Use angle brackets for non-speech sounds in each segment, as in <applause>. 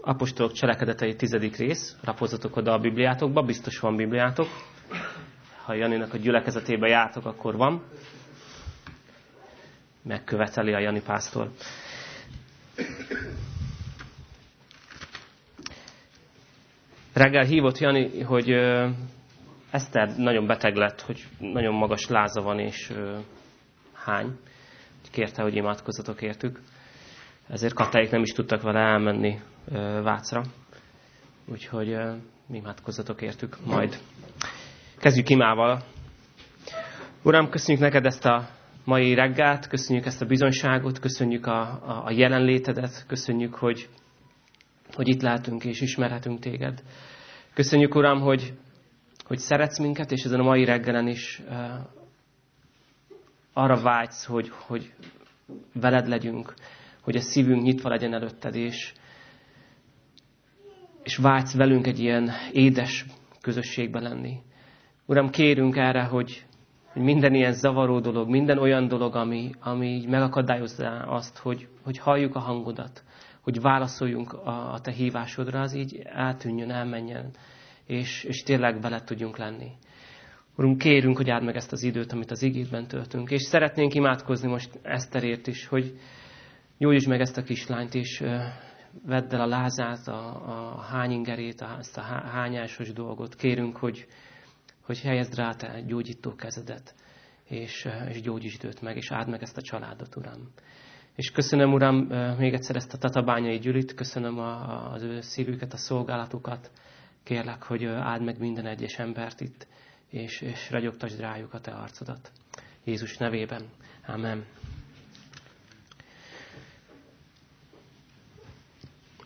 Apostolok cselekedetei tizedik rész, rapozatok oda a Bibliátokba, biztos van Bibliátok. Ha Janinak a gyülekezetébe jártok, akkor van. Megköveteli a Jani pásztor. Reggel hívott Jani, hogy Eszter nagyon beteg lett, hogy nagyon magas láza van, és hány. Kérte, hogy imádkozzatok értük. Ezért Katáik nem is tudtak vele elmenni Vácra. Úgyhogy imádkozzatok értük majd. Kezdjük imával. Uram, köszönjük neked ezt a mai reggelt, köszönjük ezt a bizonyságot, köszönjük a, a, a jelenlétedet, köszönjük, hogy, hogy itt lehetünk és ismerhetünk téged. Köszönjük, Uram, hogy, hogy szeretsz minket, és ezen a mai reggelen is uh, arra vágysz, hogy, hogy veled legyünk, hogy a szívünk nyitva legyen előtted, és, és vágysz velünk egy ilyen édes közösségben lenni. Uram, kérünk erre, hogy, hogy minden ilyen zavaró dolog, minden olyan dolog, ami, ami megakadályozza azt, hogy, hogy halljuk a hangodat, hogy válaszoljunk a, a te hívásodra, az így eltűnjön, elmenjen, és, és tényleg veled tudjunk lenni. Urunk, kérünk, hogy áld meg ezt az időt, amit az igétben töltünk. És szeretnénk imádkozni most Eszterért is, hogy gyógyítsd meg ezt a kislányt, és vedd el a lázát, a, a hányingerét, ezt a hányásos dolgot. Kérünk, hogy, hogy helyezd rá te gyógyító kezedet, és, és gyógyítsd őt meg, és áld meg ezt a családot, Uram. És köszönöm, Uram, még egyszer ezt a tatabányai gyűlit, köszönöm a, az ő szívüket, a szolgálatukat. Kérlek, hogy áld meg minden egyes embert itt, és, és ragyogtasd rájuk a te arcodat. Jézus nevében. Amen.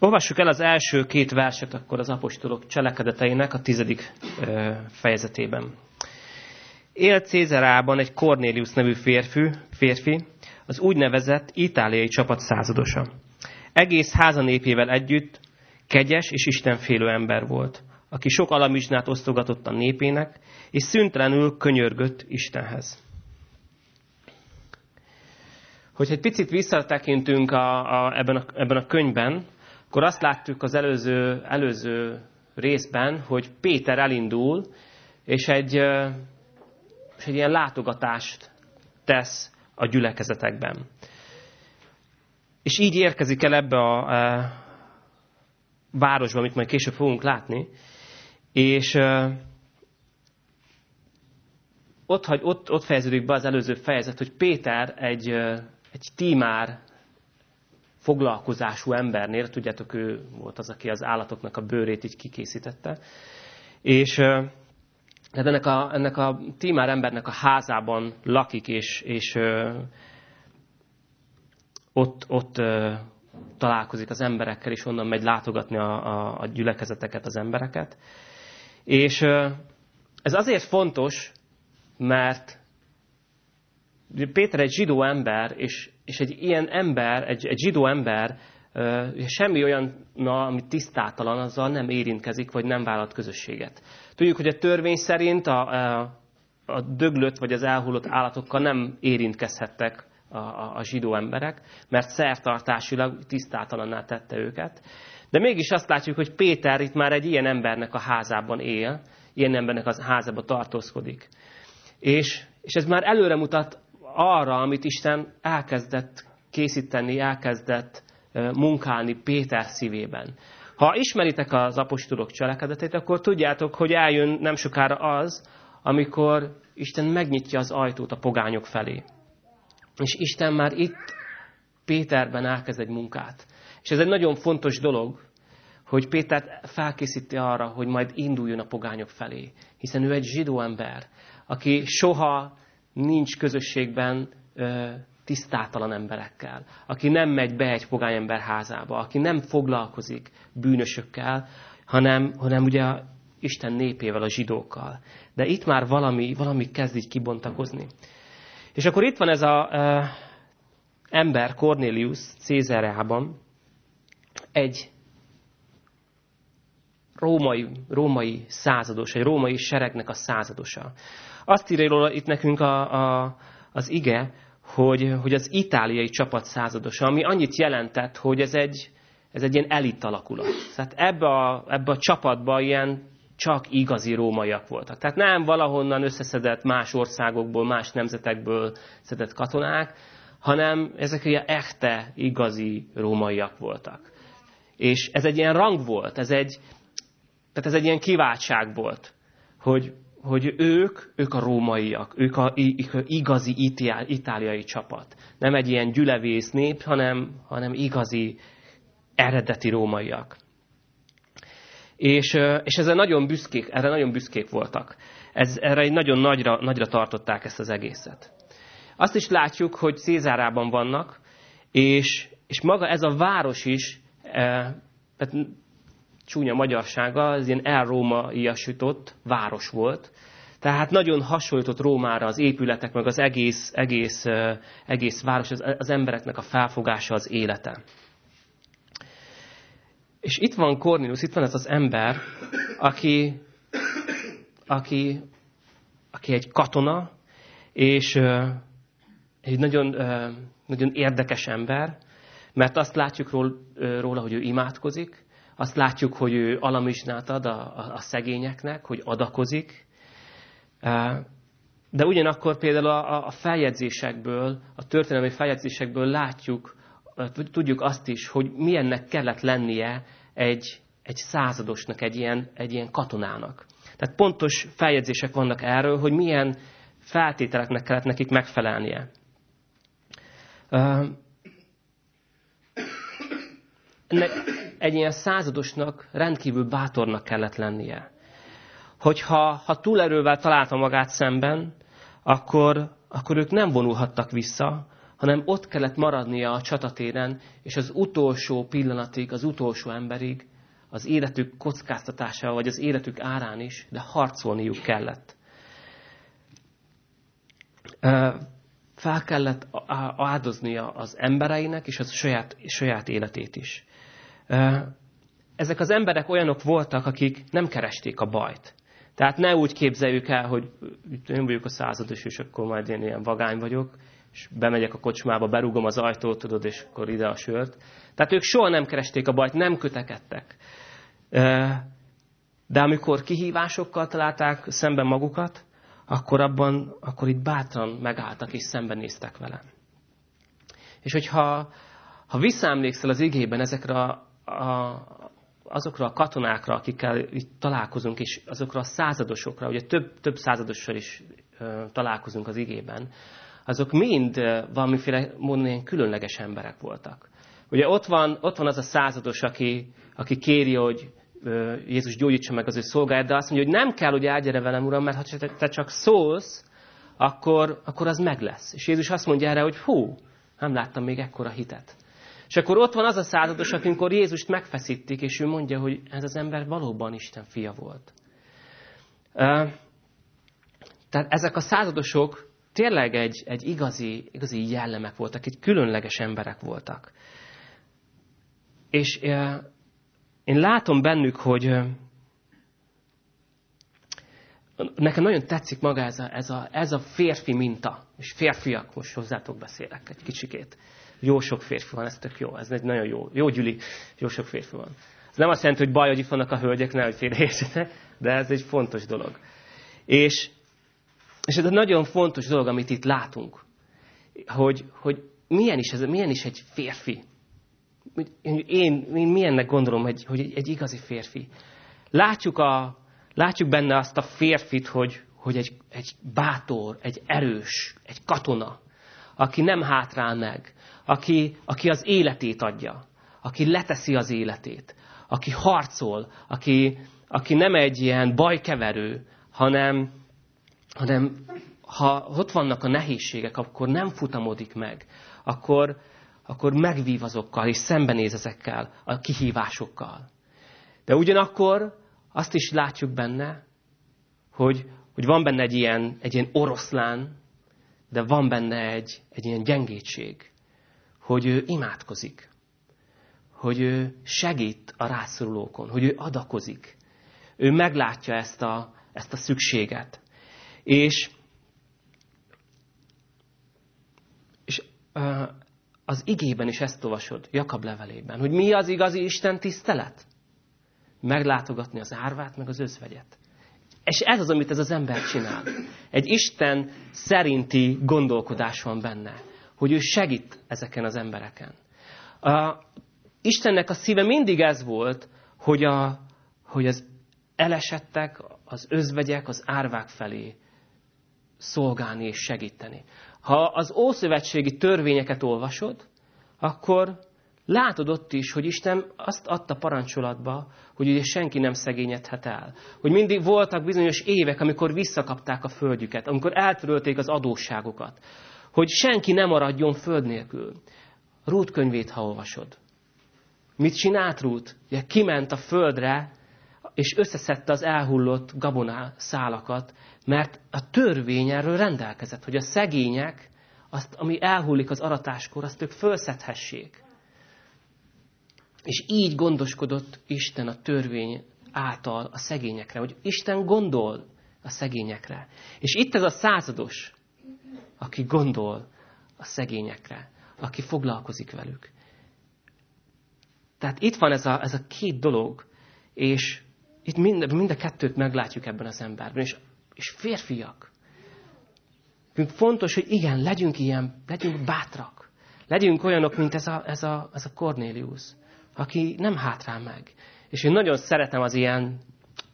Olvassuk el az első két verset akkor az apostolok cselekedeteinek a tizedik fejezetében. Él Cézerában egy Cornélius nevű férfi, férfi, az úgynevezett itáliai csapat századosa. Egész házanépével együtt kegyes és istenfélő ember volt, aki sok alamizsnát osztogatott a népének, és szüntelenül könyörgött Istenhez. Hogy egy picit visszatekintünk a, a, ebben, a, ebben a könyvben, akkor azt láttuk az előző, előző részben, hogy Péter elindul, és egy, és egy ilyen látogatást tesz a gyülekezetekben. És így érkezik el ebbe a, a városba, amit majd később fogunk látni, és ott, ott, ott fejeződik be az előző fejezet, hogy Péter egy, egy tímár foglalkozású embernél, tudjátok, ő volt az, aki az állatoknak a bőrét így kikészítette, és tehát ennek a, ennek a tímár embernek a házában lakik, és, és ott, ott találkozik az emberekkel, és onnan megy látogatni a, a, a gyülekezeteket, az embereket. És ez azért fontos, mert Péter egy zsidó ember, és, és egy ilyen ember, egy, egy zsidó ember semmi olyan, na, ami tisztátalan, azzal nem érintkezik, vagy nem vállalt közösséget. Tudjuk, hogy a törvény szerint a, a, döglött vagy az elhullott állatokkal nem érintkezhettek a, a, a zsidó emberek, mert szertartásilag tisztátalanná tette őket. De mégis azt látjuk, hogy Péter itt már egy ilyen embernek a házában él, ilyen embernek a házában tartózkodik. És, és ez már előre mutat arra, amit Isten elkezdett készíteni, elkezdett munkálni Péter szívében. Ha ismeritek az apostolok cselekedetét, akkor tudjátok, hogy eljön nem sokára az, amikor Isten megnyitja az ajtót a pogányok felé. És Isten már itt Péterben elkezd egy munkát. És ez egy nagyon fontos dolog, hogy Péter felkészíti arra, hogy majd induljon a pogányok felé. Hiszen ő egy zsidó ember, aki soha nincs közösségben tisztátalan emberekkel, aki nem megy be egy pogányember házába, aki nem foglalkozik bűnösökkel, hanem, hanem ugye Isten népével, a zsidókkal. De itt már valami, valami kezd így kibontakozni. És akkor itt van ez a ö, ember, Cornelius Cézárában, egy római, római százados, egy római seregnek a századosa. Azt írja róla itt nekünk a, a, az ige, hogy, hogy az itáliai csapat századosa, ami annyit jelentett, hogy ez egy, ez egy ilyen elit alakulat. Tehát ebbe a, ebbe a csapatba ilyen csak igazi rómaiak voltak. Tehát nem valahonnan összeszedett más országokból, más nemzetekből szedett katonák, hanem ezek ilyen echte, igazi rómaiak voltak. És ez egy ilyen rang volt, ez egy, tehát ez egy ilyen kiváltság volt, hogy, hogy ők, ők a rómaiak, ők a, ők igazi itáliai csapat. Nem egy ilyen gyülevész nép, hanem, hanem igazi, eredeti rómaiak. És, és ezzel nagyon büszkék, erre nagyon büszkék voltak. Ez, erre egy nagyon nagyra, nagyra tartották ezt az egészet. Azt is látjuk, hogy Cézárában vannak, és, és maga ez a város is, tehát csúnya magyarsága, ez ilyen elrómaiasított város volt. Tehát nagyon hasonlított Rómára az épületek, meg az egész, egész, egész város, az, az embereknek a felfogása, az élete. És itt van Cornelius, itt van ez az ember, aki, aki, aki egy katona, és egy nagyon, nagyon érdekes ember, mert azt látjuk róla, hogy ő imádkozik, azt látjuk, hogy ő alamisnát ad a, a, a szegényeknek, hogy adakozik, de ugyanakkor például a, a feljegyzésekből, a történelmi feljegyzésekből látjuk, tudjuk azt is, hogy milyennek kellett lennie egy, egy századosnak, egy ilyen, egy ilyen katonának. Tehát pontos feljegyzések vannak erről, hogy milyen feltételeknek kellett nekik megfelelnie. Ennek egy ilyen századosnak rendkívül bátornak kellett lennie. Hogyha ha túlerővel találta magát szemben, akkor, akkor ők nem vonulhattak vissza, hanem ott kellett maradnia a csatatéren, és az utolsó pillanatig, az utolsó emberig, az életük kockáztatása, vagy az életük árán is, de harcolniuk kellett. Fel kellett áldoznia az embereinek, és az saját, saját életét is. Ezek az emberek olyanok voltak, akik nem keresték a bajt. Tehát ne úgy képzeljük el, hogy én vagyok a százados, és akkor majd én ilyen vagány vagyok, és bemegyek a kocsmába, berúgom az ajtót, tudod, és akkor ide a sört. Tehát ők soha nem keresték a bajt, nem kötekedtek. De amikor kihívásokkal találták szemben magukat, akkor abban, akkor itt bátran megálltak és szembenéztek vele. És hogyha ha visszaemlékszel az igében ezekre a, a, azokra a katonákra, akikkel itt találkozunk, és azokra a századosokra, ugye több, több századossal is ö, találkozunk az igében, azok mind valamiféle módon különleges emberek voltak. Ugye ott van, ott van az a százados, aki, aki kéri, hogy Jézus gyógyítsa meg az ő szolgáját, de azt mondja, hogy nem kell, hogy áldj velem, Uram, mert ha te csak szólsz, akkor, akkor az meg lesz. És Jézus azt mondja erre, hogy hú, nem láttam még ekkora hitet. És akkor ott van az a százados, amikor Jézust megfeszítik, és ő mondja, hogy ez az ember valóban Isten fia volt. Tehát ezek a századosok tényleg egy, egy igazi, igazi jellemek voltak, egy különleges emberek voltak. És én látom bennük, hogy nekem nagyon tetszik maga ez a, ez a, ez a férfi minta, és férfiak, most hozzátok beszélek egy kicsikét. Jó sok férfi van, ez tök jó, ez egy nagyon jó, jó gyüli, jó sok férfi van. Ez nem azt jelenti, hogy baj, hogy itt vannak a hölgyek, ne, hogy félreértsetek, de ez egy fontos dolog. És és ez egy nagyon fontos dolog, amit itt látunk, hogy, hogy milyen, is ez, milyen is egy férfi. Én, én milyennek gondolom, hogy, hogy egy, egy igazi férfi. Látjuk, a, látjuk benne azt a férfit, hogy, hogy egy, egy bátor, egy erős, egy katona, aki nem hátrál meg, aki, aki az életét adja, aki leteszi az életét, aki harcol, aki, aki nem egy ilyen bajkeverő, hanem, hanem ha ott vannak a nehézségek, akkor nem futamodik meg, akkor, akkor megvív azokkal, és szembenéz ezekkel a kihívásokkal. De ugyanakkor azt is látjuk benne, hogy, hogy van benne egy ilyen, egy ilyen oroszlán, de van benne egy, egy ilyen gyengétség, hogy ő imádkozik, hogy ő segít a rászorulókon, hogy ő adakozik. Ő meglátja ezt a, ezt a szükséget. És, és az igében is ezt olvasod, Jakab levelében, hogy mi az igazi Isten tisztelet? Meglátogatni az árvát, meg az özvegyet. És ez az, amit ez az ember csinál. Egy Isten szerinti gondolkodás van benne, hogy ő segít ezeken az embereken. A, Istennek a szíve mindig ez volt, hogy, a, hogy az elesettek, az özvegyek, az árvák felé szolgálni és segíteni. Ha az ószövetségi törvényeket olvasod, akkor látod ott is, hogy Isten azt adta parancsolatba, hogy ugye senki nem szegényedhet el. Hogy mindig voltak bizonyos évek, amikor visszakapták a földjüket, amikor eltörölték az adósságokat. Hogy senki nem maradjon föld nélkül. Rút könyvét, ha olvasod. Mit csinált Rút? Ugye kiment a földre, és összeszedte az elhullott gaboná szálakat, mert a törvény erről rendelkezett, hogy a szegények, azt, ami elhullik az aratáskor, azt ők fölszedhessék. És így gondoskodott Isten a törvény által a szegényekre, hogy Isten gondol a szegényekre. És itt ez a százados, aki gondol a szegényekre, aki foglalkozik velük. Tehát itt van ez a, ez a két dolog, és itt mind, mind a kettőt meglátjuk ebben az emberben, és, és férfiak. Fontos, hogy igen, legyünk ilyen, legyünk bátrak. Legyünk olyanok, mint ez a, ez a, ez a Cornelius, aki nem hátrál meg. És én nagyon szeretem az ilyen,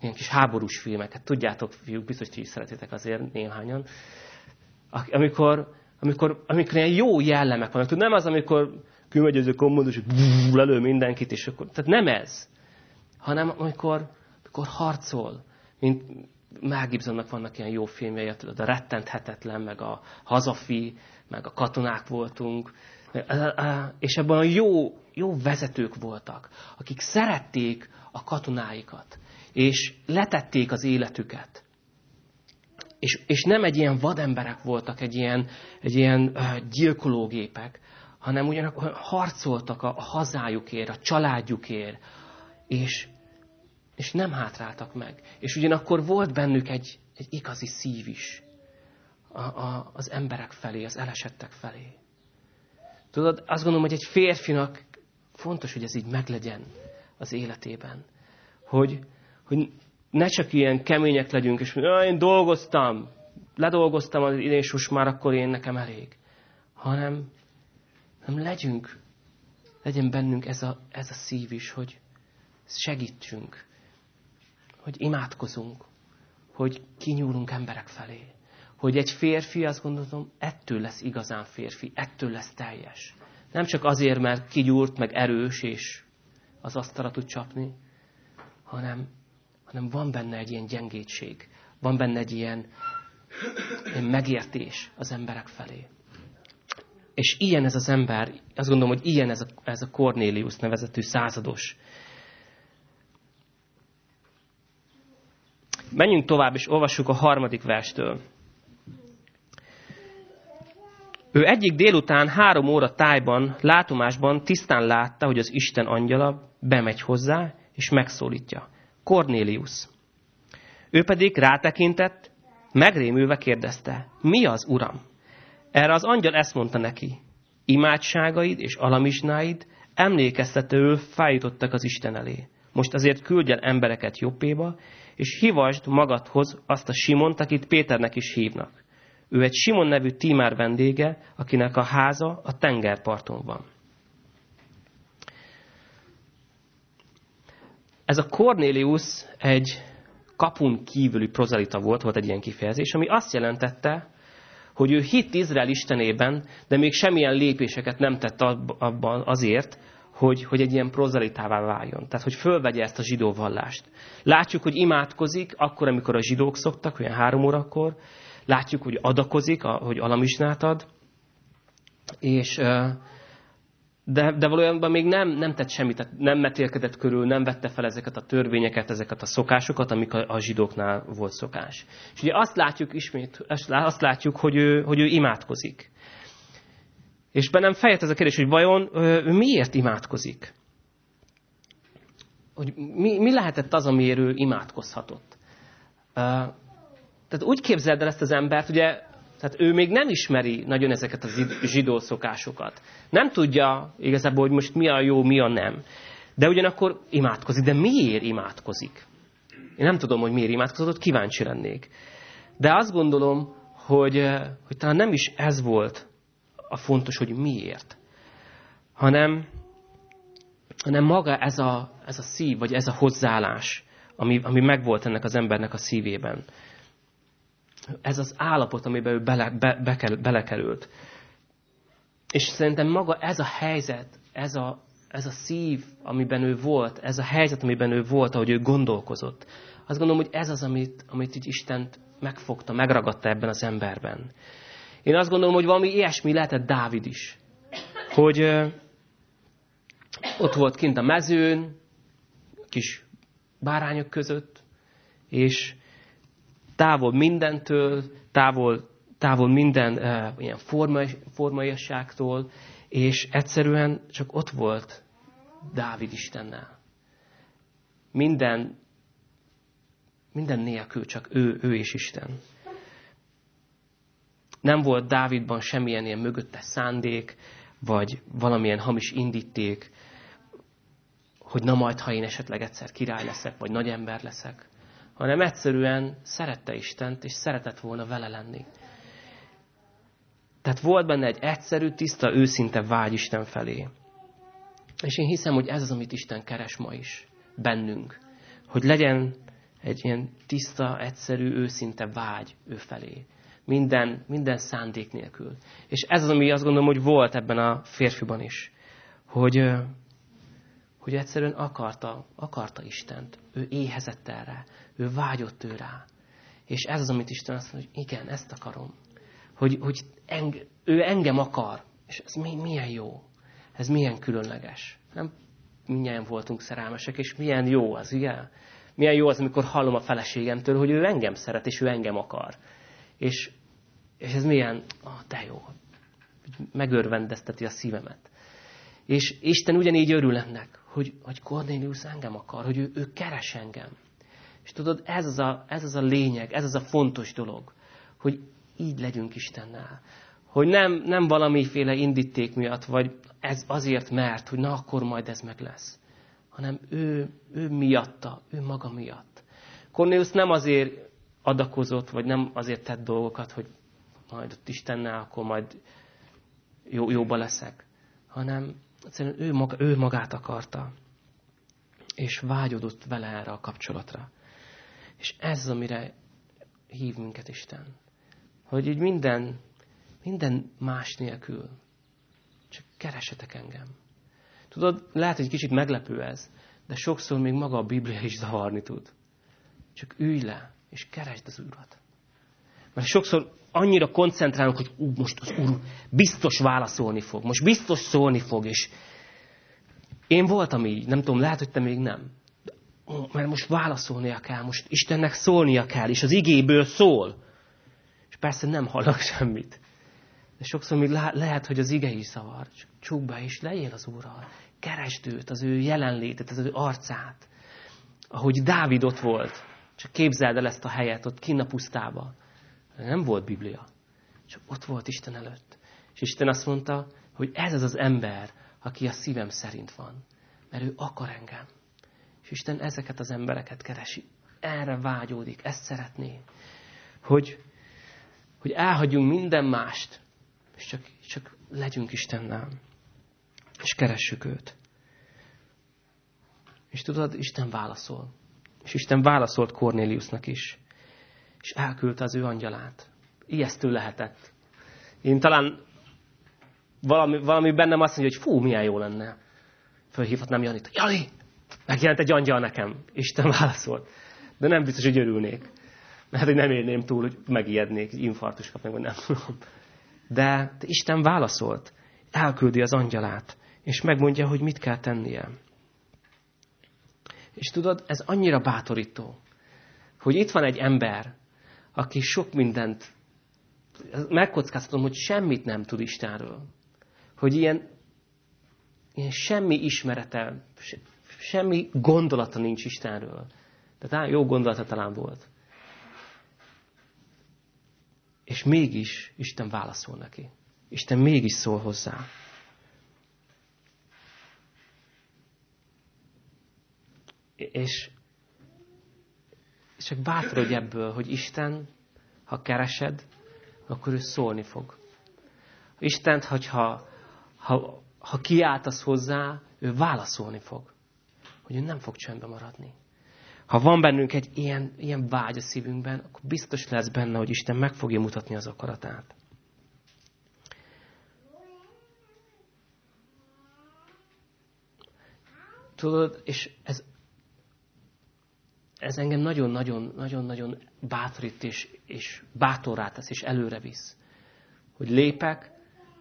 ilyen kis háborús filmeket. Tudjátok, fiúk, biztos, hogy is szeretitek azért néhányan. Amikor, amikor, amikor ilyen jó jellemek vannak. Nem az, amikor kimegy ez a kommodus, és lelő mindenkit, és akkor... Tehát nem ez. Hanem amikor, amikor harcol, mint Mel Gibsonnak vannak ilyen jó filmjei, a rettenthetetlen, meg a hazafi, meg a katonák voltunk, és ebben a jó, jó vezetők voltak, akik szerették a katonáikat, és letették az életüket. És, és nem egy ilyen vademberek voltak, egy ilyen, egy ilyen gyilkológépek, hanem ugyanakkor harcoltak a, hazájukért, a családjukért, és, és nem hátráltak meg. És ugyanakkor volt bennük egy, egy igazi szív is a, a, az emberek felé, az elesettek felé. Tudod, azt gondolom, hogy egy férfinak fontos, hogy ez így meglegyen az életében. Hogy, hogy ne csak ilyen kemények legyünk, és mondjuk, én dolgoztam, ledolgoztam az idén, és most már akkor én nekem elég. Hanem, hanem legyünk, legyen bennünk ez a, ez a szív is, hogy segítsünk, hogy imádkozunk, hogy kinyúlunk emberek felé. Hogy egy férfi, azt gondolom, ettől lesz igazán férfi, ettől lesz teljes. Nem csak azért, mert kigyúrt, meg erős, és az asztalra tud csapni, hanem, hanem van benne egy ilyen gyengétség, van benne egy ilyen, ilyen megértés az emberek felé. És ilyen ez az ember, azt gondolom, hogy ilyen ez a, ez a Cornélius nevezetű százados. Menjünk tovább, és olvassuk a harmadik verstől. Ő egyik délután három óra tájban, látomásban tisztán látta, hogy az Isten angyala bemegy hozzá, és megszólítja. Cornélius. Ő pedig rátekintett, megrémülve kérdezte, mi az, uram? Erre az angyal ezt mondta neki, imádságaid és alamizsnáid emlékeztetőül fájítottak az Isten elé. Most azért küldj el embereket Jobbéba, és hivasd magadhoz azt a Simont, akit Péternek is hívnak. Ő egy Simon nevű tímár vendége, akinek a háza a tengerparton van. Ez a Cornélius egy kapun kívüli prozalita volt, volt egy ilyen kifejezés, ami azt jelentette, hogy ő hitt Izrael istenében, de még semmilyen lépéseket nem tett abban azért, hogy, hogy egy ilyen prozalitává váljon. Tehát, hogy fölvegye ezt a zsidó vallást. Látjuk, hogy imádkozik akkor, amikor a zsidók szoktak, olyan három órakor. Látjuk, hogy adakozik, hogy alamisnát ad. És, de, de valójában még nem, nem tett semmit, nem metélkedett körül, nem vette fel ezeket a törvényeket, ezeket a szokásokat, amik a, a zsidóknál volt szokás. És ugye azt látjuk ismét, azt látjuk, hogy ő, hogy ő imádkozik. És bennem fejött ez a kérdés, hogy vajon ő miért imádkozik? Hogy mi, mi lehetett az, amiért ő imádkozhatott? Tehát úgy képzeld el ezt az embert, ugye Tehát ő még nem ismeri nagyon ezeket a zsidó szokásokat. Nem tudja igazából, hogy most mi a jó, mi a nem. De ugyanakkor imádkozik. De miért imádkozik? Én nem tudom, hogy miért imádkozott, kíváncsi lennék. De azt gondolom, hogy, eh, hogy talán nem is ez volt a fontos, hogy miért, hanem, hanem maga ez a, ez a szív, vagy ez a hozzáállás, ami, ami megvolt ennek az embernek a szívében. Ez az állapot, amiben ő bele, be, be, belekerült. És szerintem maga ez a helyzet, ez a, ez a szív, amiben ő volt, ez a helyzet, amiben ő volt, ahogy ő gondolkozott, azt gondolom, hogy ez az, amit, amit így Isten megfogta, megragadta ebben az emberben. Én azt gondolom, hogy valami ilyesmi lehetett Dávid is. Hogy ö, ott volt kint a mezőn, kis bárányok között, és távol mindentől, távol, távol minden uh, ilyen formai, formaiasságtól, és egyszerűen csak ott volt Dávid Istennel. Minden, minden nélkül csak ő, ő és Isten. Nem volt Dávidban semmilyen ilyen mögöttes szándék, vagy valamilyen hamis indíték, hogy na majd, ha én esetleg egyszer király leszek, vagy nagy ember leszek, hanem egyszerűen szerette Istent, és szeretett volna vele lenni. Tehát volt benne egy egyszerű, tiszta, őszinte vágy Isten felé. És én hiszem, hogy ez az, amit Isten keres ma is bennünk. Hogy legyen egy ilyen tiszta, egyszerű, őszinte vágy ő felé. Minden, minden szándék nélkül. És ez az, ami azt gondolom, hogy volt ebben a férfiban is. Hogy, hogy egyszerűen akarta, akarta Istent. Ő éhezett erre. Ő vágyott ő rá. És ez az, amit Isten azt mondja, hogy igen, ezt akarom. Hogy, hogy enge, ő engem akar. És ez mi, milyen jó. Ez milyen különleges. Nem mindjárt voltunk szerelmesek, és milyen jó az, igen? Milyen jó az, amikor hallom a feleségemtől, hogy ő engem szeret, és ő engem akar. És, és ez milyen, ah, de jó, megörvendezteti a szívemet. És Isten ugyanígy örül ennek, hogy, hogy Cornelius engem akar, hogy ő, ő keres engem. És tudod, ez az, a, ez az a lényeg, ez az a fontos dolog, hogy így legyünk Istennel. Hogy nem, nem valamiféle indíték miatt, vagy ez azért mert, hogy na akkor majd ez meg lesz. Hanem ő, ő miatta, ő maga miatt. Cornelius nem azért adakozott, vagy nem azért tett dolgokat, hogy majd ott Istennel, akkor majd jó, jóba leszek. Hanem egyszerűen ő, maga, ő magát akarta. És vágyodott vele erre a kapcsolatra. És ez az, amire hív minket Isten. Hogy így minden, minden más nélkül csak keresetek engem. Tudod, lehet, hogy kicsit meglepő ez, de sokszor még maga a Biblia is zavarni tud. Csak ülj le, és keresd az Urat. Mert sokszor annyira koncentrálunk, hogy ú, most az Úr biztos válaszolni fog, most biztos szólni fog, és én voltam így, nem tudom, lehet, hogy te még nem mert most válaszolnia kell, most Istennek szólnia kell, és az igéből szól. És persze nem hallok <laughs> semmit. De sokszor még lehet, hogy az ige is szavar. Csak csukd be, és legyél az Úrral. Keresd őt, az ő jelenlétet, az ő arcát. Ahogy Dávid ott volt. Csak képzeld el ezt a helyet ott kinn a pusztába. Nem volt Biblia. Csak ott volt Isten előtt. És Isten azt mondta, hogy ez az az ember, aki a szívem szerint van. Mert ő akar engem. És Isten ezeket az embereket keresi. Erre vágyódik, ezt szeretné. Hogy, hogy elhagyjunk minden mást, és csak, csak legyünk Istennel. És keressük őt. És tudod, Isten válaszol. És Isten válaszolt Kornéliusnak is. És elküldte az ő angyalát. Ijesztő lehetett. Én talán valami, valami bennem azt mondja, hogy fú, milyen jó lenne. Fölhívhatnám Janit. Jani, Megjelent egy angyal nekem. Isten válaszolt. De nem biztos, hogy örülnék. Mert hogy nem érném túl, hogy megijednék, infarktus kapnék, vagy nem tudom. De Isten válaszolt. Elküldi az angyalát. És megmondja, hogy mit kell tennie. És tudod, ez annyira bátorító, hogy itt van egy ember, aki sok mindent, megkockáztatom, hogy semmit nem tud Istenről. Hogy ilyen, ilyen semmi ismerete, semmi gondolata nincs Istenről. De talán jó gondolata talán volt. és mégis Isten válaszol neki. Isten mégis szól hozzá. És csak bátorodj ebből, hogy Isten, ha keresed, akkor ő szólni fog. Istent, hogyha ha, ha kiáltasz hozzá, ő válaszolni fog. Hogy ő nem fog csöndbe maradni. Ha van bennünk egy ilyen, ilyen vágy a szívünkben, akkor biztos lesz benne, hogy Isten meg fogja mutatni az akaratát. Tudod, és ez, ez engem nagyon-nagyon-nagyon-nagyon bátorít és, és bátorrá tesz, és előre visz. Hogy lépek,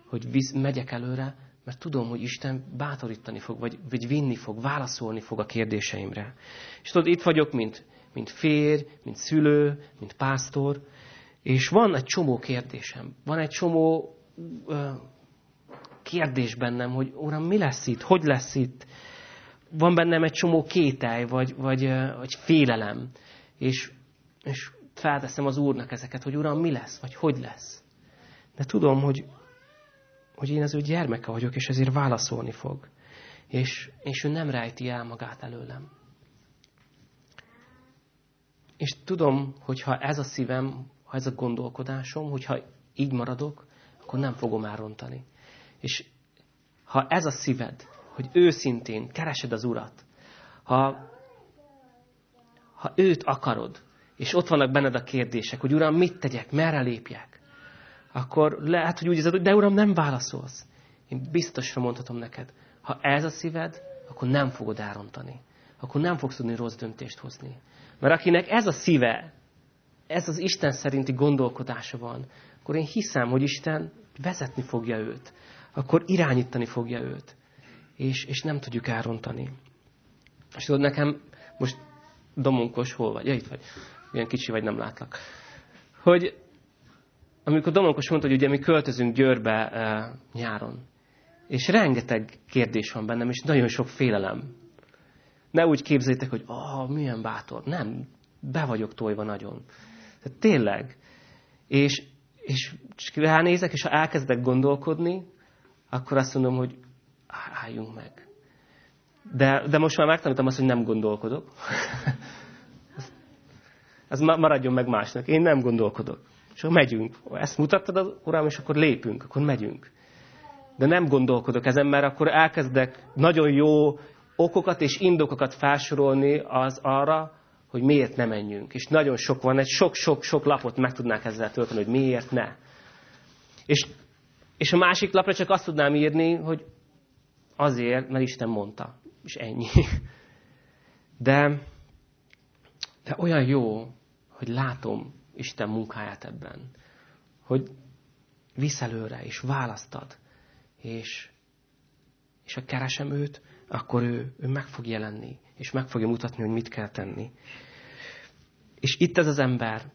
hogy visz, megyek előre, mert tudom, hogy Isten bátorítani fog, vagy, vagy vinni fog, válaszolni fog a kérdéseimre. És tudod, itt vagyok, mint, mint férj, mint szülő, mint pásztor, és van egy csomó kérdésem. Van egy csomó ö, kérdés bennem, hogy Uram, mi lesz itt? Hogy lesz itt? Van bennem egy csomó kételj, vagy, vagy, vagy félelem. És, és felteszem az Úrnak ezeket, hogy Uram, mi lesz? Vagy hogy lesz? De tudom, hogy hogy én az ő gyermeke vagyok, és ezért válaszolni fog. És, és ő nem rejti el magát előlem. És tudom, hogy ha ez a szívem, ha ez a gondolkodásom, hogyha így maradok, akkor nem fogom elrontani. És ha ez a szíved, hogy őszintén keresed az Urat, ha, ha őt akarod, és ott vannak benned a kérdések, hogy Uram, mit tegyek, merre lépjek, akkor lehet, hogy úgy érzed, hogy de Uram, nem válaszolsz. Én biztosra mondhatom neked, ha ez a szíved, akkor nem fogod elrontani. Akkor nem fogsz tudni rossz döntést hozni. Mert akinek ez a szíve, ez az Isten szerinti gondolkodása van, akkor én hiszem, hogy Isten vezetni fogja őt. Akkor irányítani fogja őt. És, és nem tudjuk elrontani. És tudod, nekem most domonkos hol vagy? Ja, itt vagy. Ilyen kicsi vagy, nem látlak. Hogy amikor Domonkos mondta, hogy ugye mi költözünk Győrbe e, nyáron, és rengeteg kérdés van bennem, és nagyon sok félelem. Ne úgy képzeljétek, hogy ah, milyen bátor. Nem, be vagyok tojva nagyon. Tehát tényleg. És, és ránézek, és ha elkezdek gondolkodni, akkor azt mondom, hogy álljunk meg. De, de most már megtanultam azt, hogy nem gondolkodok. <laughs> Ez maradjon meg másnak. Én nem gondolkodok. És akkor megyünk. Ezt mutattad az Uram, és akkor lépünk, akkor megyünk. De nem gondolkodok ezen, mert akkor elkezdek nagyon jó okokat és indokokat felsorolni az arra, hogy miért ne menjünk. És nagyon sok van, egy sok-sok-sok lapot meg tudnák ezzel tölteni, hogy miért ne. És, és a másik lapra csak azt tudnám írni, hogy azért, mert Isten mondta. És ennyi. De, de olyan jó, hogy látom, Isten munkáját ebben. Hogy visz előre, és választad. És, és ha keresem őt, akkor ő, ő meg fog jelenni, és meg fogja mutatni, hogy mit kell tenni. És itt ez az ember,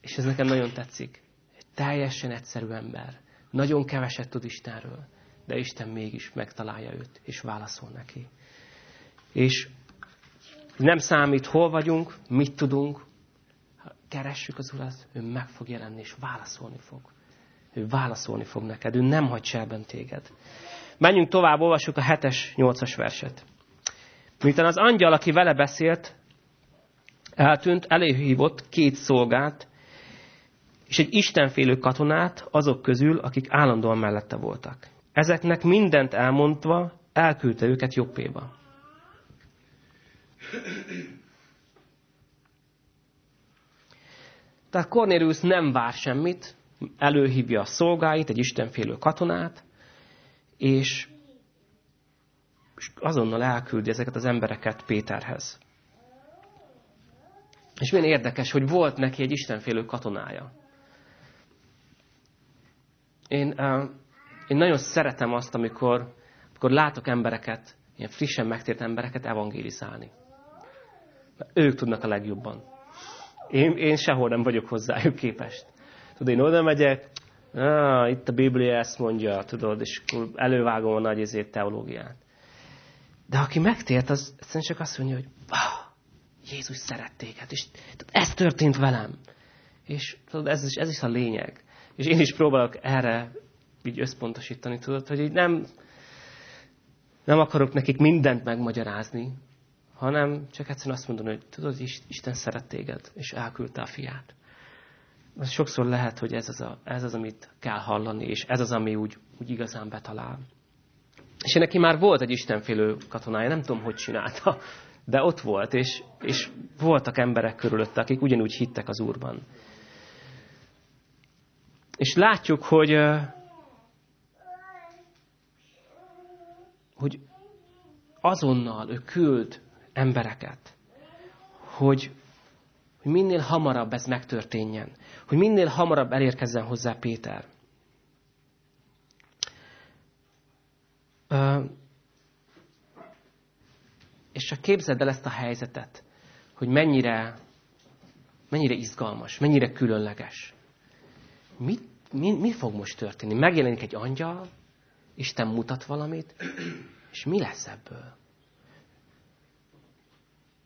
és ez nekem nagyon tetszik, egy teljesen egyszerű ember, nagyon keveset tud Istenről, de Isten mégis megtalálja őt, és válaszol neki. És nem számít, hol vagyunk, mit tudunk, keressük az Urat, ő meg fog jelenni, és válaszolni fog. Ő válaszolni fog neked, ő nem hagy cselben téged. Menjünk tovább, olvassuk a 7-es, 8-as verset. Miután az angyal, aki vele beszélt, eltűnt, eléhívott két szolgát, és egy istenfélő katonát azok közül, akik állandóan mellette voltak. Ezeknek mindent elmondva elküldte őket jobbéba. Tehát Cornelius nem vár semmit, előhívja a szolgáit, egy istenfélő katonát, és, azonnal elküldi ezeket az embereket Péterhez. És milyen érdekes, hogy volt neki egy istenfélő katonája. Én, uh, én nagyon szeretem azt, amikor, amikor látok embereket, ilyen frissen megtért embereket evangélizálni. Mert ők tudnak a legjobban. Én, én sehol nem vagyok hozzájuk képest. Tudod, én oda megyek, ah, itt a Biblia ezt mondja, tudod, és akkor elővágom a nagy ezért teológiát. De aki megtért, az egyszerűen csak azt mondja, hogy ah, Jézus szeret téged, és ez történt velem. És tudod, ez is, ez is a lényeg. És én is próbálok erre így összpontosítani, tudod, hogy így nem, nem akarok nekik mindent megmagyarázni, hanem csak egyszerűen azt mondom, hogy tudod, Isten szeret téged, és elküldte a fiát. Sokszor lehet, hogy ez az, a, ez az, amit kell hallani, és ez az, ami úgy, úgy igazán betalál. És neki már volt egy istenfélő katonája, nem tudom, hogy csinálta, de ott volt, és, és voltak emberek körülötte, akik ugyanúgy hittek az Úrban. És látjuk, hogy, hogy azonnal ő küld embereket, hogy, hogy minél hamarabb ez megtörténjen, hogy minél hamarabb elérkezzen hozzá Péter. És csak képzeld el ezt a helyzetet, hogy mennyire, mennyire izgalmas, mennyire különleges. Mit, mi, mi fog most történni? Megjelenik egy angyal, Isten mutat valamit, és mi lesz ebből?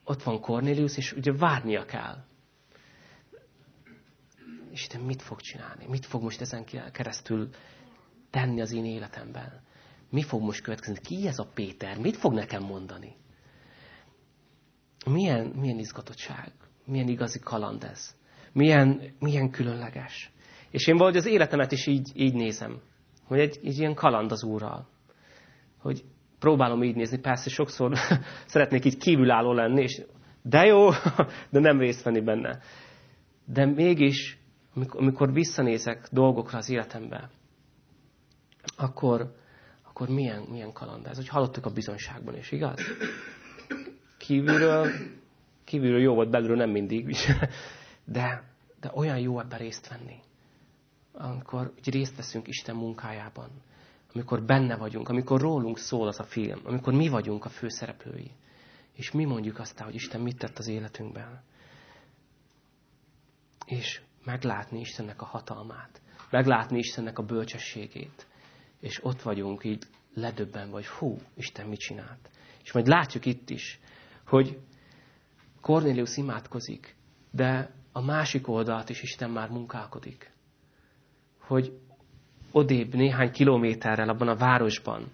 Ott van Cornélius, és ugye várnia kell. Isten mit fog csinálni? Mit fog most ezen keresztül tenni az én életemben? Mi fog most következni? Ki ez a Péter? Mit fog nekem mondani? Milyen, milyen izgatottság, milyen igazi kaland ez. Milyen, milyen különleges. És én valahogy az életemet is így, így nézem. Hogy egy, egy ilyen kaland az Úrral. Hogy próbálom így nézni, persze sokszor <laughs> szeretnék így kívülálló lenni, és de jó, <laughs> de nem részt venni benne. De mégis, amikor, visszanézek dolgokra az életembe, akkor, akkor milyen, milyen kaland ez. Hogy hallottuk a bizonyságban is, igaz? kívülről, kívülről jó volt, belülről nem mindig, <laughs> de, de olyan jó ebben részt venni. Amikor hogy részt veszünk Isten munkájában, amikor benne vagyunk, amikor rólunk szól az a film, amikor mi vagyunk a főszereplői, és mi mondjuk aztán, hogy Isten mit tett az életünkben. És meglátni Istennek a hatalmát, meglátni Istennek a bölcsességét, és ott vagyunk így ledöbben, vagy hú, Isten mit csinált. És majd látjuk itt is, hogy Cornélius imádkozik, de a másik oldalt is Isten már munkálkodik. Hogy odébb néhány kilométerrel abban a városban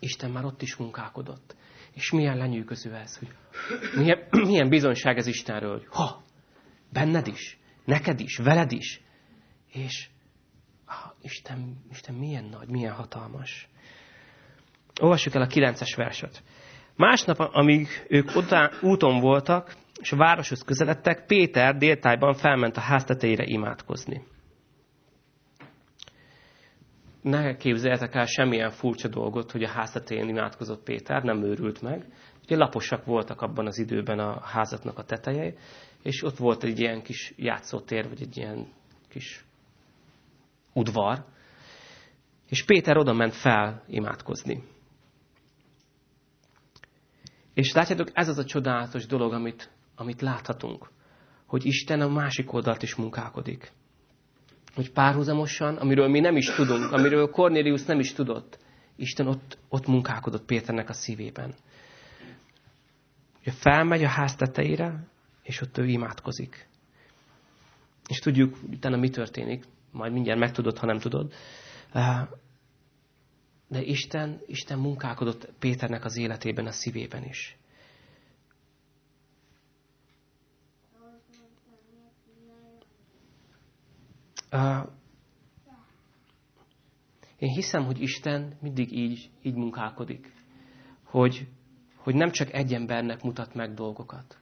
Isten már ott is munkálkodott. És milyen lenyűgöző ez, hogy milyen, <clears throat> milyen bizonyság ez Istenről, hogy ha, benned is, neked is, veled is. És ah, Isten, Isten milyen nagy, milyen hatalmas. Olvassuk el a kilences verset. Másnap, amíg ők után, úton voltak, és a városhoz közeledtek, Péter déltájban felment a ház tetejére imádkozni. Ne képzeljetek el semmilyen furcsa dolgot, hogy a ház tetején imádkozott Péter, nem őrült meg. Ugye laposak voltak abban az időben a házatnak a tetejei, és ott volt egy ilyen kis játszótér, vagy egy ilyen kis udvar, és Péter oda ment fel imádkozni. És látjátok, ez az a csodálatos dolog, amit, amit láthatunk. Hogy Isten a másik oldalt is munkálkodik. Hogy párhuzamosan, amiről mi nem is tudunk, amiről Cornélius nem is tudott, Isten ott, ott munkálkodott Péternek a szívében. Hogy felmegy a ház tetejére, és ott ő imádkozik. És tudjuk, utána mi történik, majd mindjárt megtudod, ha nem tudod. De Isten, Isten munkálkodott Péternek az életében, a szívében is. Én hiszem, hogy Isten mindig így, így munkálkodik. Hogy, hogy nem csak egy embernek mutat meg dolgokat,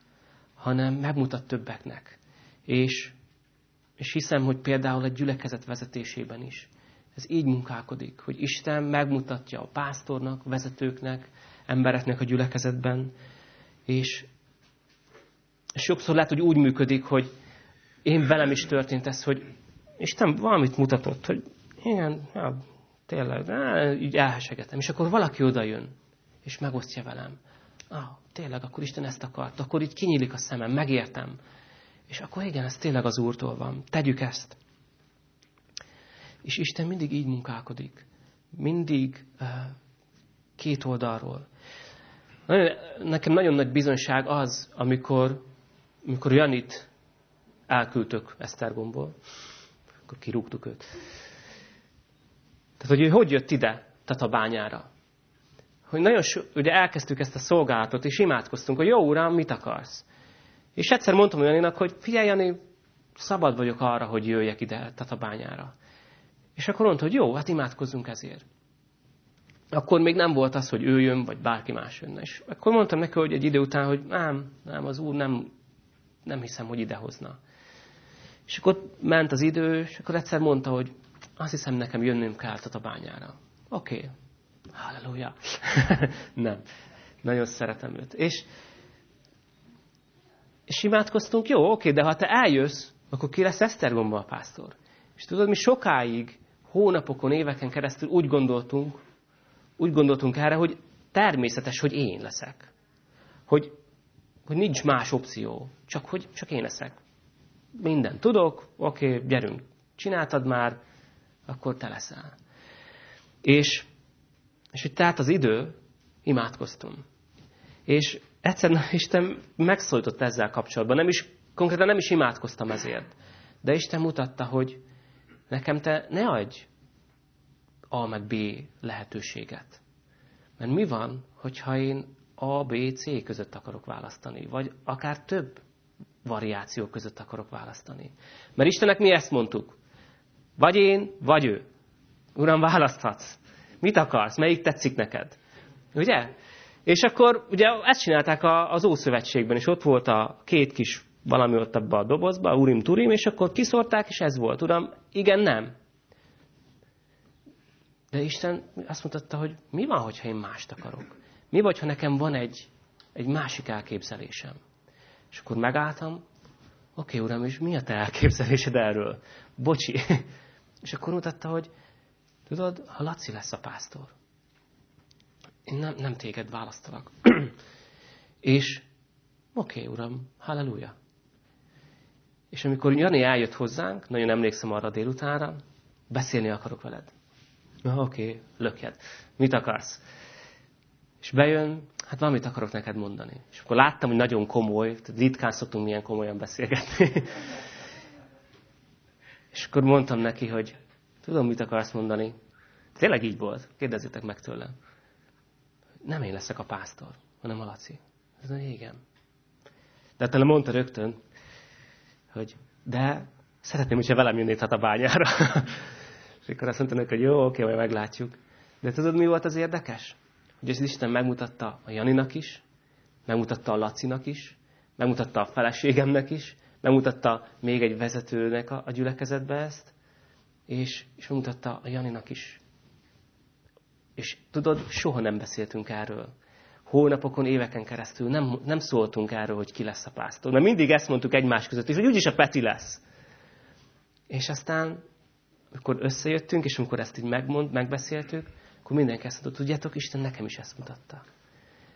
hanem megmutat többeknek. És, és hiszem, hogy például egy gyülekezet vezetésében is ez így munkálkodik, hogy Isten megmutatja a pásztornak, vezetőknek, embereknek a gyülekezetben, és, és sokszor lehet, hogy úgy működik, hogy én velem is történt ez, hogy Isten valamit mutatott, hogy igen, ja, tényleg, á, így elhesegetem. És akkor valaki oda jön, és megosztja velem. Ah, tényleg, akkor Isten ezt akart. Akkor így kinyílik a szemem, megértem. És akkor igen, ez tényleg az Úrtól van. Tegyük ezt. És Isten mindig így munkálkodik. Mindig uh, két oldalról. Nekem nagyon nagy bizonyság az, amikor, amikor Janit elküldtök Esztergomból. Akkor kirúgtuk őt. Tehát, hogy ő hogy jött ide Tatabányára? Hogy nagyon so, ugye elkezdtük ezt a szolgálatot, és imádkoztunk, hogy jó uram, mit akarsz? És egyszer mondtam Janinak, hogy figyelj, Jani, szabad vagyok arra, hogy jöjjek ide Tatabányára. És akkor mondta, hogy jó, hát imádkozzunk ezért. Akkor még nem volt az, hogy ő jön, vagy bárki más jönne. És akkor mondtam neki, hogy egy idő után, hogy nem, nem, az úr nem, nem hiszem, hogy idehozna. És akkor ment az idő, és akkor egyszer mondta, hogy azt hiszem, nekem jönnöm kell a bányára. Oké. Okay. Halleluja. <laughs> nem. Nagyon szeretem őt. És, és imádkoztunk, jó, oké, de ha te eljössz, akkor ki lesz Esztergomba a pásztor? És tudod, mi sokáig, hónapokon, éveken keresztül úgy gondoltunk, úgy gondoltunk erre, hogy természetes, hogy én leszek. Hogy, hogy nincs más opció, csak hogy csak én leszek. Minden tudok, oké, gyerünk, csináltad már, akkor te leszel. És, és hogy tehát az idő, imádkoztam. És egyszer Isten megszólított ezzel kapcsolatban. Nem is, konkrétan nem is imádkoztam ezért. De Isten mutatta, hogy nekem te ne adj A meg B lehetőséget. Mert mi van, hogyha én A, B, C között akarok választani, vagy akár több variáció között akarok választani. Mert Istennek mi ezt mondtuk. Vagy én, vagy ő. Uram, választhatsz. Mit akarsz? Melyik tetszik neked? Ugye? És akkor ugye ezt csinálták az Ószövetségben, és ott volt a két kis valami ott abban a dobozba, Urim Turim, és akkor kiszorták, és ez volt. Uram, igen, nem. De Isten azt mutatta, hogy mi van, hogyha én mást akarok? Mi vagy, ha nekem van egy, egy másik elképzelésem? És akkor megálltam, oké, uram, és mi a te elképzelésed erről? Bocsi. <laughs> És akkor mutatta, hogy tudod, ha Laci lesz a pásztor, én nem, nem téged választalak. <clears throat> és oké, uram, halleluja. És amikor Jani eljött hozzánk, nagyon emlékszem arra délutánra, beszélni akarok veled. Na, oké, lökjed. Mit akarsz? És bejön, hát valamit akarok neked mondani. És akkor láttam, hogy nagyon komoly, ritkán szoktunk milyen komolyan beszélgetni. <laughs> és akkor mondtam neki, hogy tudom, mit akarsz mondani. Tényleg így volt. Kérdezzétek meg tőlem. Nem én leszek a pásztor, hanem a Laci. Ez mondja, igen. De tele mondta rögtön, hogy de szeretném, hogyha velem jönnéd hát a bányára. <laughs> és akkor azt mondta neki, hogy jó, oké, majd meglátjuk. De tudod, mi volt az érdekes? Hogy az Isten megmutatta a Janinak is, megmutatta a Lacinak is, megmutatta a feleségemnek is, megmutatta még egy vezetőnek a, a gyülekezetbe ezt, és, és megmutatta a Janinak is. És tudod, soha nem beszéltünk erről. Hónapokon, éveken keresztül nem, nem szóltunk erről, hogy ki lesz a pásztor. Mert mindig ezt mondtuk egymás között, és hogy úgyis a Peti lesz. És aztán, amikor összejöttünk, és amikor ezt így megmond, megbeszéltük, akkor mindenki ezt mondta, tudjátok, Isten nekem is ezt mutatta.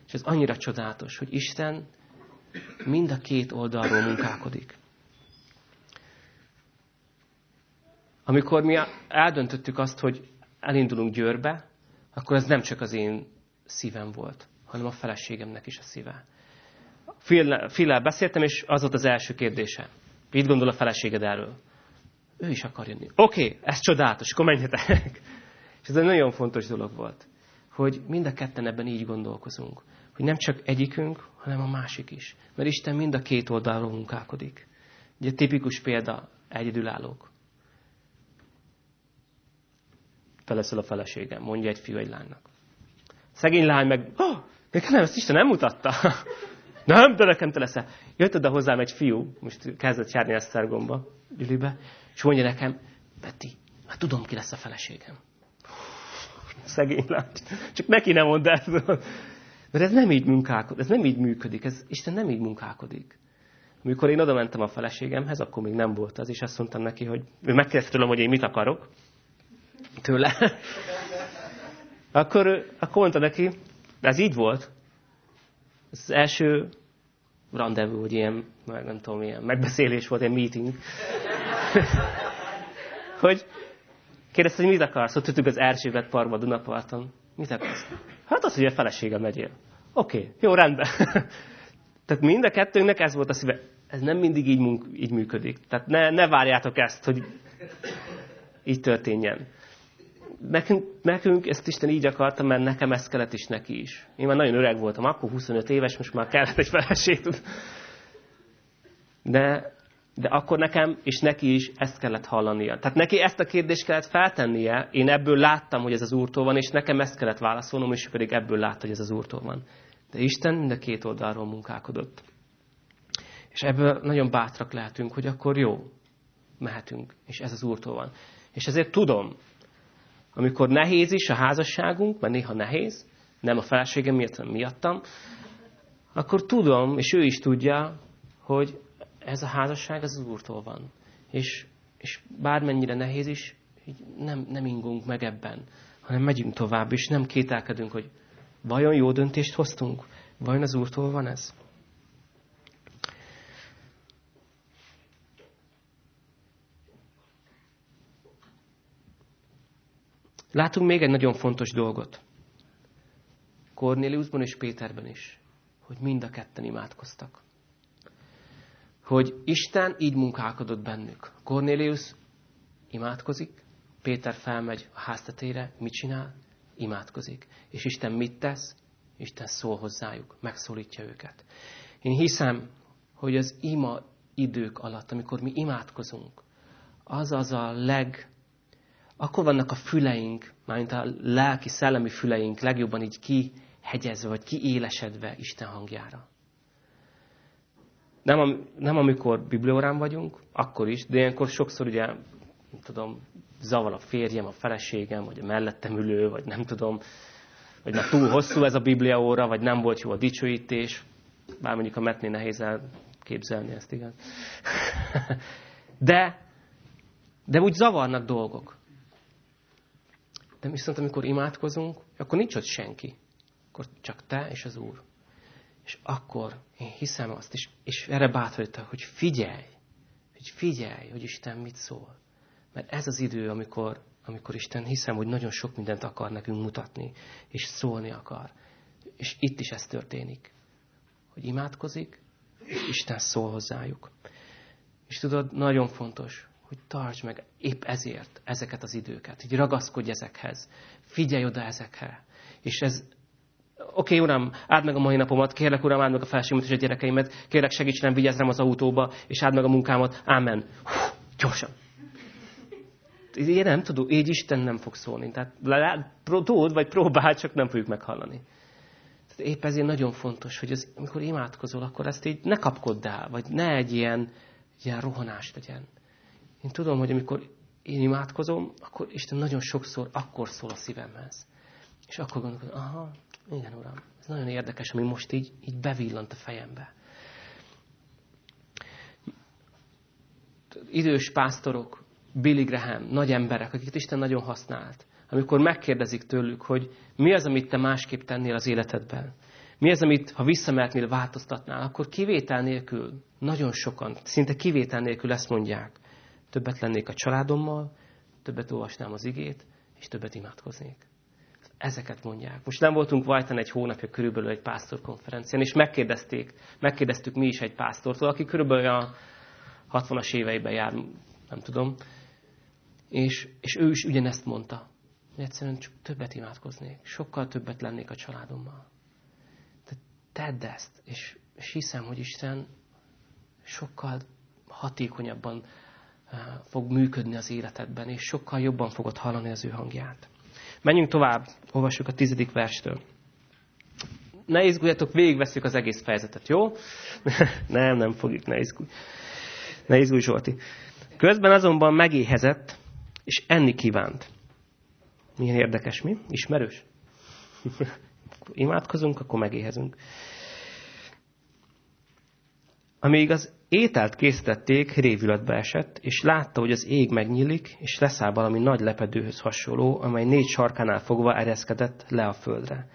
És ez annyira csodálatos, hogy Isten mind a két oldalról munkálkodik. Amikor mi eldöntöttük azt, hogy elindulunk Győrbe, akkor ez nem csak az én szívem volt, hanem a feleségemnek is a szíve. Fillel beszéltem, és az volt az első kérdése. Mit gondol a feleséged erről? Ő is akar jönni. Oké, okay, ez csodálatos, akkor menjetek. És ez egy nagyon fontos dolog volt, hogy mind a ketten ebben így gondolkozunk. Hogy nem csak egyikünk, hanem a másik is. Mert Isten mind a két oldalról munkálkodik. Ugye tipikus példa, egyedülállók. Te leszel a feleségem, mondja egy fiú egy lánynak. Szegény lány meg, oh, nekem nem, ezt Isten nem mutatta. <laughs> nem, de nekem te leszel. Jött oda hozzám egy fiú, most kezdett járni Esztergomba, Gyülibe, és mondja nekem, Peti, hát tudom, ki lesz a feleségem. Szegény lány. Csak neki nem mond el. Mert ez nem így munkálkodik, ez nem így működik, ez, Isten nem így munkálkodik. Amikor én oda mentem a feleségemhez, akkor még nem volt az, és azt mondtam neki, hogy ő megkérdezte tőlem, hogy én mit akarok tőle. akkor, akkor mondta neki, de ez így volt. Ez az első rendezvú, hogy ilyen, meg nem tudom, ilyen megbeszélés volt, ilyen meeting. <laughs> hogy kérdezte, hogy mit akarsz? Ott ültük az Erzsébet parkba Dunaparton. Mit akarsz? Hát az, hogy a felesége megyél. Oké, okay, jó, rendben. <laughs> Tehát mind a kettőnknek ez volt a szíve. Ez nem mindig így, munk, így működik. Tehát ne, ne várjátok ezt, hogy így történjen. Nekünk, nekünk ezt Isten így akarta, mert nekem ez kellett is neki is. Én már nagyon öreg voltam, akkor 25 éves, most már kellett egy feleség. De, de akkor nekem és neki is ezt kellett hallania. Tehát neki ezt a kérdést kellett feltennie, én ebből láttam, hogy ez az Úrtól van, és nekem ezt kellett válaszolnom, és pedig ebből látta, hogy ez az Úrtól van. De Isten mind a két oldalról munkálkodott. És ebből nagyon bátrak lehetünk, hogy akkor jó, mehetünk, és ez az Úrtól van. És ezért tudom, amikor nehéz is a házasságunk, mert néha nehéz, nem a feleségem miatt, hanem miattam, akkor tudom, és ő is tudja, hogy ez a házasság az Úrtól van. És, és bármennyire nehéz is, nem, nem ingunk meg ebben, hanem megyünk tovább, és nem kételkedünk, hogy vajon jó döntést hoztunk? Vajon az Úrtól van ez? Látunk még egy nagyon fontos dolgot. Kornéliusban és Péterben is, hogy mind a ketten imádkoztak. Hogy Isten így munkálkodott bennük. Kornélius imádkozik, Péter felmegy a háztetére, mit csinál? Imádkozik. És Isten mit tesz? Isten szól hozzájuk, megszólítja őket. Én hiszem, hogy az ima idők alatt, amikor mi imádkozunk, az az a leg akkor vannak a füleink, mármint a lelki, szellemi füleink legjobban így kihegyezve, vagy kiélesedve Isten hangjára. Nem, am, nem amikor bibliórán vagyunk, akkor is, de ilyenkor sokszor ugye, nem tudom, zavar a férjem, a feleségem, vagy a mellettem ülő, vagy nem tudom, vagy már túl hosszú ez a biblia óra, vagy nem volt jó a dicsőítés, bár mondjuk a metné nehéz elképzelni ezt, igen. <laughs> De, de úgy zavarnak dolgok. De viszont amikor imádkozunk, akkor nincs ott senki. Akkor csak te és az Úr. És akkor én hiszem azt, és, és erre bátorítok, hogy figyelj, hogy figyelj, hogy Isten mit szól. Mert ez az idő, amikor, amikor Isten hiszem, hogy nagyon sok mindent akar nekünk mutatni, és szólni akar. És itt is ez történik. Hogy imádkozik, és Isten szól hozzájuk. És tudod, nagyon fontos, hogy tartsd meg épp ezért ezeket az időket, hogy ragaszkodj ezekhez, figyelj oda ezekre. És ez, oké, okay, uram, áld meg a mai napomat, kérlek, uram, áld meg a felségemet és a gyerekeimet, kérlek, segíts nem vigyázz az autóba, és áld meg a munkámat, ámen. Gyorsan. Én nem tudom, így Isten nem fog szólni. Tehát tud, vagy próbál, csak nem fogjuk meghallani. Tehát épp ezért nagyon fontos, hogy az, amikor imádkozol, akkor ezt így ne kapkodd el, vagy ne egy ilyen, ilyen rohanás legyen. Én tudom, hogy amikor én imádkozom, akkor Isten nagyon sokszor akkor szól a szívemhez. És akkor gondolkodom, aha, igen, Uram, ez nagyon érdekes, ami most így, így bevillant a fejembe. Idős pásztorok, Billy Graham, nagy emberek, akiket Isten nagyon használt, amikor megkérdezik tőlük, hogy mi az, amit te másképp tennél az életedben, mi az, amit, ha visszamehetnél, változtatnál, akkor kivétel nélkül, nagyon sokan, szinte kivétel nélkül ezt mondják többet lennék a családommal, többet olvasnám az igét, és többet imádkoznék. Ezeket mondják. Most nem voltunk Vajtan egy hónapja körülbelül egy pásztorkonferencián, és megkérdezték, megkérdeztük mi is egy pásztortól, aki körülbelül a 60-as éveiben jár, nem tudom, és, és ő is ugyanezt mondta, hogy egyszerűen csak többet imádkoznék, sokkal többet lennék a családommal. De tedd ezt, és, és hiszem, hogy Isten sokkal hatékonyabban fog működni az életedben, és sokkal jobban fogod hallani az ő hangját. Menjünk tovább, olvassuk a tizedik verstől. Ne izguljatok, végigveszünk az egész fejezetet, jó? <laughs> nem, nem fogjuk, ne izgulj. Ne izgulj, Zsolti. Közben azonban megéhezett, és enni kívánt. Milyen érdekes, mi? Ismerős? <laughs> Imádkozunk, akkor megéhezünk. Amíg az ételt készítették, révületbe esett, és látta, hogy az ég megnyílik, és leszáll valami nagy lepedőhöz hasonló, amely négy sarkánál fogva ereszkedett le a földre.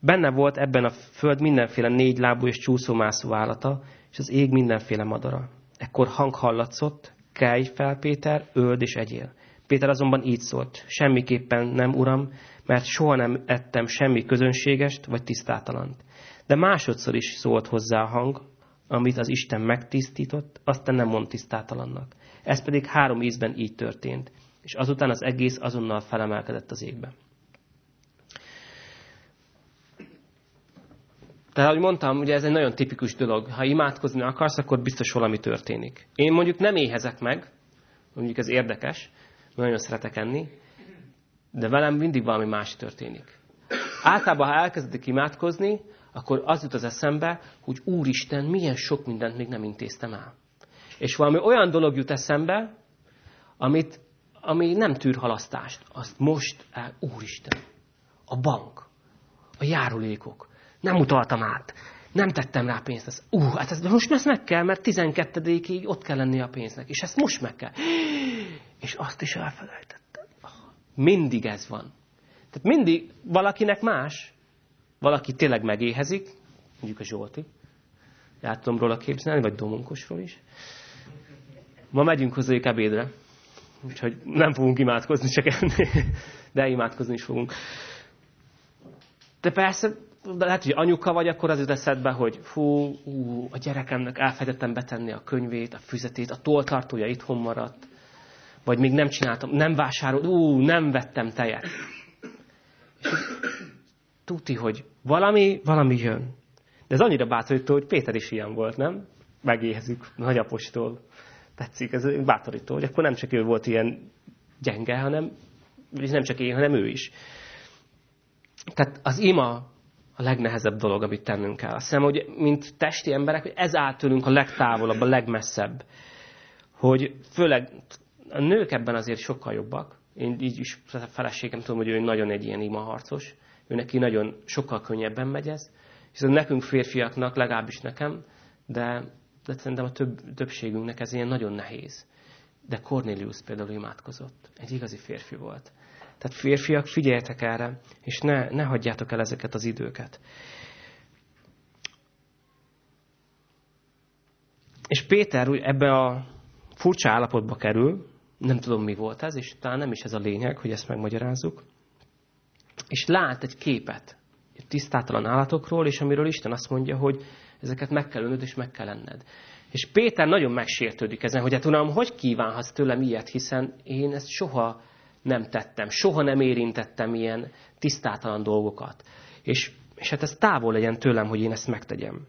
Benne volt ebben a föld mindenféle négy lábú és csúszómászó állata, és az ég mindenféle madara. Ekkor hang hallatszott, kelj fel, Péter, öld és egyél. Péter azonban így szólt, semmiképpen nem, uram, mert soha nem ettem semmi közönségest vagy tisztátalant. De másodszor is szólt hozzá a hang, amit az Isten megtisztított, aztán nem mond tisztátalannak. Ez pedig három ízben így történt. És azután az egész azonnal felemelkedett az égbe. Tehát, ahogy mondtam, ugye ez egy nagyon tipikus dolog. Ha imádkozni akarsz, akkor biztos valami történik. Én mondjuk nem éhezek meg, mondjuk ez érdekes, nagyon szeretek enni, de velem mindig valami más történik. Általában, ha elkezdik imádkozni, akkor az jut az eszembe, hogy Úristen, milyen sok mindent még nem intéztem el. És valami olyan dolog jut eszembe, amit, ami nem tűr halasztást. Azt most el, Úristen, a bank, a járulékok, nem utaltam át. Nem tettem rá pénzt. Ez, ú, hát ez most ezt meg kell, mert 12-ig ott kell lenni a pénznek. És ezt most meg kell. És azt is elfelejtettem. Mindig ez van. Tehát mindig valakinek más. Valaki tényleg megéhezik, mondjuk a Zsolti. El róla képzelni, vagy Domonkosról is. Ma megyünk hozzájuk ebédre. Úgyhogy nem fogunk imádkozni, csak enni. De imádkozni is fogunk. De persze de lehet, hogy anyuka vagy, akkor az jut eszedbe, hogy fú, ú, a gyerekemnek elfejtettem betenni a könyvét, a füzetét, a tolltartója itthon maradt, vagy még nem csináltam, nem vásárolt, ú, nem vettem tejet. Tuti, hogy valami, valami jön. De ez annyira bátorító, hogy Péter is ilyen volt, nem? Megéhezik nagyapostól. Tetszik, ez bátorító, hogy akkor nem csak ő volt ilyen gyenge, hanem, nem csak én, hanem ő is. Tehát az ima a legnehezebb dolog, amit tennünk kell. Azt hiszem, hogy mint testi emberek, hogy ez áll tőlünk a legtávolabb, a legmesszebb. Hogy főleg a nők ebben azért sokkal jobbak. Én így is a feleségem tudom, hogy ő nagyon egy ilyen imaharcos. Ő neki nagyon sokkal könnyebben megy ez. Hiszen nekünk férfiaknak, legalábbis nekem, de, de szerintem a több, többségünknek ez ilyen nagyon nehéz. De Cornelius például imádkozott. Egy igazi férfi volt. Tehát férfiak, figyeljetek erre, és ne, ne hagyjátok el ezeket az időket. És Péter úgy ebbe a furcsa állapotba kerül, nem tudom mi volt ez, és talán nem is ez a lényeg, hogy ezt megmagyarázzuk. És lát egy képet tisztátalan állatokról, és amiről Isten azt mondja, hogy ezeket meg kell önöd, és meg kell enned. És Péter nagyon megsértődik ezen, hogy hát uram, hogy kívánhatsz tőlem ilyet, hiszen én ezt soha nem tettem. Soha nem érintettem ilyen tisztátalan dolgokat. És, és hát ez távol legyen tőlem, hogy én ezt megtegyem.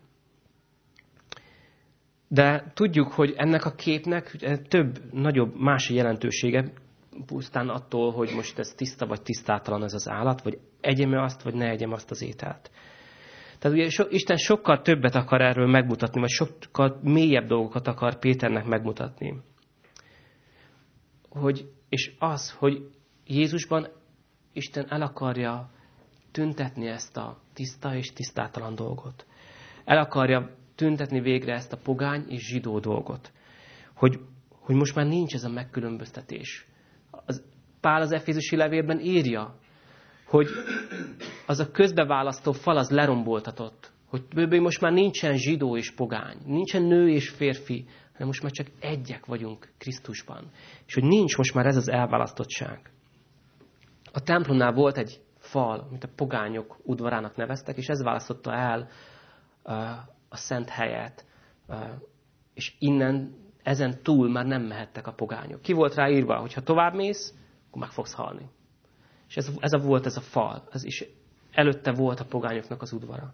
De tudjuk, hogy ennek a képnek több, nagyobb, más jelentősége, pusztán attól, hogy most ez tiszta vagy tisztátalan ez az állat, vagy egyem azt, vagy ne egyem azt az ételt. Tehát ugye so, Isten sokkal többet akar erről megmutatni, vagy sokkal mélyebb dolgokat akar Péternek megmutatni. Hogy és az, hogy Jézusban Isten el akarja tüntetni ezt a tiszta és tisztátalan dolgot. El akarja tüntetni végre ezt a pogány és zsidó dolgot. Hogy, hogy most már nincs ez a megkülönböztetés. Pál az Efézusi levélben írja, hogy az a közbeválasztó fal az leromboltatott. Hogy most már nincsen zsidó és pogány, nincsen nő és férfi, hanem most már csak egyek vagyunk Krisztusban. És hogy nincs most már ez az elválasztottság. A templomnál volt egy fal, amit a pogányok udvarának neveztek, és ez választotta el a szent helyet. És innen, ezen túl már nem mehettek a pogányok. Ki volt rá írva, hogy ha tovább mész, akkor meg fogsz halni. És ez, ez a volt ez a fal. Ez is előtte volt a pogányoknak az udvara.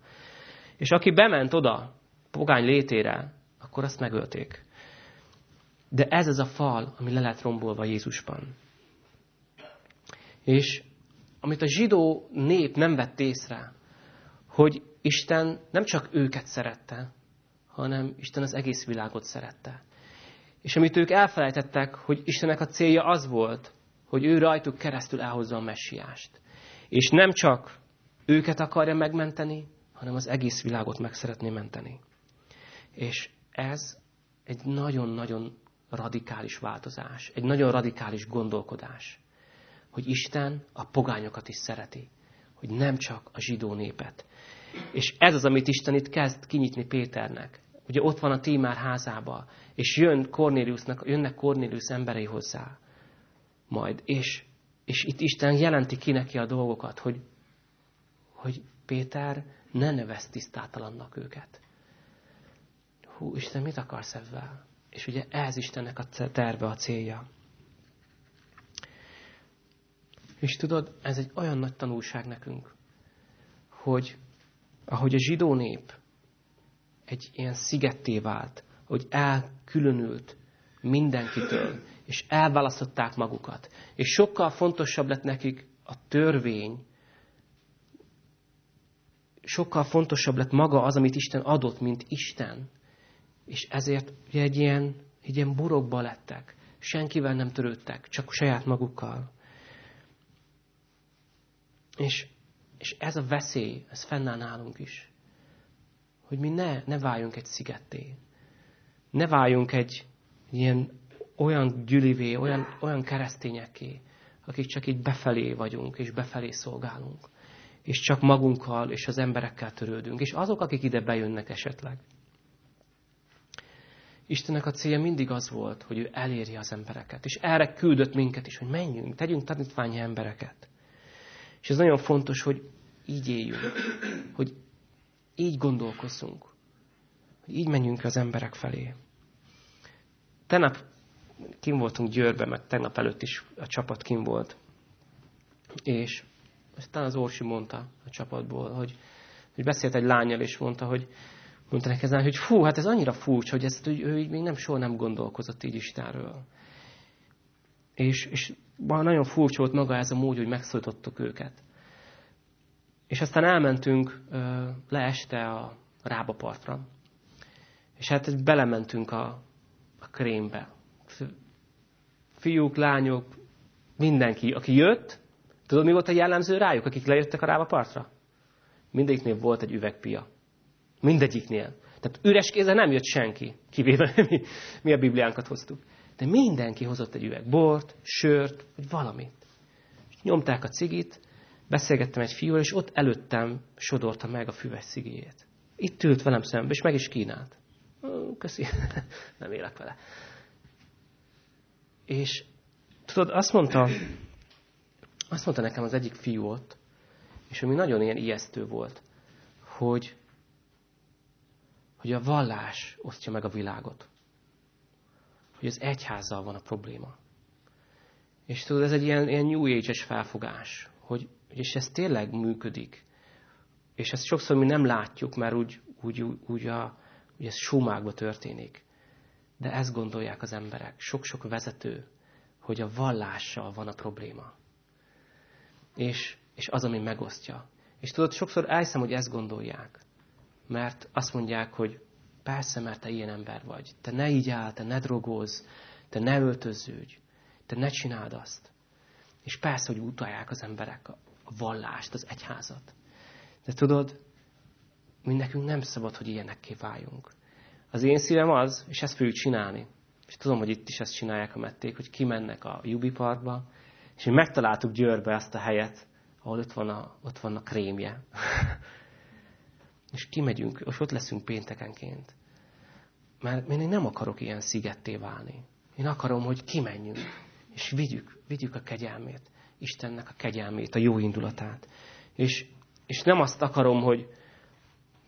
És aki bement oda, pogány létére, akkor azt megölték. De ez az a fal, ami le lett rombolva Jézusban. És amit a zsidó nép nem vett észre, hogy Isten nem csak őket szerette, hanem Isten az egész világot szerette. És amit ők elfelejtettek, hogy Istennek a célja az volt, hogy ő rajtuk keresztül elhozza a messiást. És nem csak őket akarja megmenteni, hanem az egész világot meg szeretné menteni. És ez egy nagyon-nagyon radikális változás, egy nagyon radikális gondolkodás, hogy Isten a pogányokat is szereti, hogy nem csak a zsidó népet. És ez az, amit Isten itt kezd kinyitni Péternek. Ugye ott van a Tímár házába, és jön Cornéliusnak, jönnek Cornélius emberei hozzá majd. És, és itt Isten jelenti ki neki a dolgokat, hogy, hogy Péter ne nevez tisztátalannak őket. Hú, Isten mit akarsz ebben? És ugye ez Istennek a terve, a célja. És tudod, ez egy olyan nagy tanulság nekünk, hogy ahogy a zsidó nép egy ilyen szigetté vált, hogy elkülönült mindenkitől, és elválasztották magukat. És sokkal fontosabb lett nekik a törvény, sokkal fontosabb lett maga az, amit Isten adott, mint Isten. És ezért ugye egy ilyen, egy ilyen burokba lettek. Senkivel nem törődtek, csak saját magukkal. És, és ez a veszély, ez fennáll nálunk is. Hogy mi ne, ne váljunk egy szigetté. Ne váljunk egy ilyen olyan gyülivé, olyan, olyan keresztényeké, akik csak így befelé vagyunk, és befelé szolgálunk. És csak magunkkal és az emberekkel törődünk. És azok, akik ide bejönnek esetleg. Istennek a célja mindig az volt, hogy ő elérje az embereket. És erre küldött minket is, hogy menjünk, tegyünk tanítvány embereket. És ez nagyon fontos, hogy így éljünk, hogy így gondolkozzunk, hogy így menjünk az emberek felé. Tegnap kim voltunk Győrbe, meg tegnap előtt is a csapat kim volt. És aztán az Orsi mondta a csapatból, hogy, hogy beszélt egy lányjal, és mondta, hogy mondta neki hogy fú, hát ez annyira furcsa, hogy ezt hogy ő így még nem soha nem gondolkozott így Istenről. És, és nagyon furcsa volt maga ez a mód, hogy megszólítottuk őket. És aztán elmentünk le este a Rábapartra. És hát belementünk a, a krémbe. Fiúk, lányok, mindenki, aki jött, tudod, mi volt a jellemző rájuk, akik lejöttek a Rábapartra? Mindegyiknél volt egy üvegpia. Mindegyiknél. Tehát üres kézzel nem jött senki, kivéve <laughs> mi, mi a Bibliánkat hoztuk. De mindenki hozott egy üveg bort, sört, vagy valamit. És nyomták a cigit, beszélgettem egy fiúval, és ott előttem sodorta meg a füves cigéjét. Itt ült velem szembe, és meg is kínált. Köszi, <laughs> nem élek vele. És tudod, azt mondta, azt mondta nekem az egyik fiú ott, és ami nagyon ilyen ijesztő volt, hogy, hogy a vallás osztja meg a világot. Hogy az egyházzal van a probléma. És tudod, ez egy ilyen, ilyen New Age-es felfogás, hogy és ez tényleg működik. És ezt sokszor mi nem látjuk, mert úgy, úgy, úgy, a, úgy ez sumákba történik. De ezt gondolják az emberek, sok-sok vezető, hogy a vallással van a probléma. És, és az, ami megosztja. És tudod, sokszor elhiszem, hogy ezt gondolják. Mert azt mondják, hogy persze, mert te ilyen ember vagy. Te ne így áll, te ne drogózz, te ne öltöződj, te ne csináld azt. És persze, hogy utalják az emberek a vallást, az egyházat. De tudod, mi nekünk nem szabad, hogy ilyenekké váljunk. Az én szívem az, és ezt fogjuk csinálni, és tudom, hogy itt is ezt csinálják a mették, hogy kimennek a Jubi Parkba, és mi megtaláltuk Győrbe azt a helyet, ahol ott van a, ott van a krémje. <laughs> és kimegyünk, és ott leszünk péntekenként. Mert én nem akarok ilyen szigetté válni. Én akarom, hogy kimenjünk, és vigyük, vigyük a kegyelmét. Istennek a kegyelmét, a jó indulatát. És, és nem azt akarom, hogy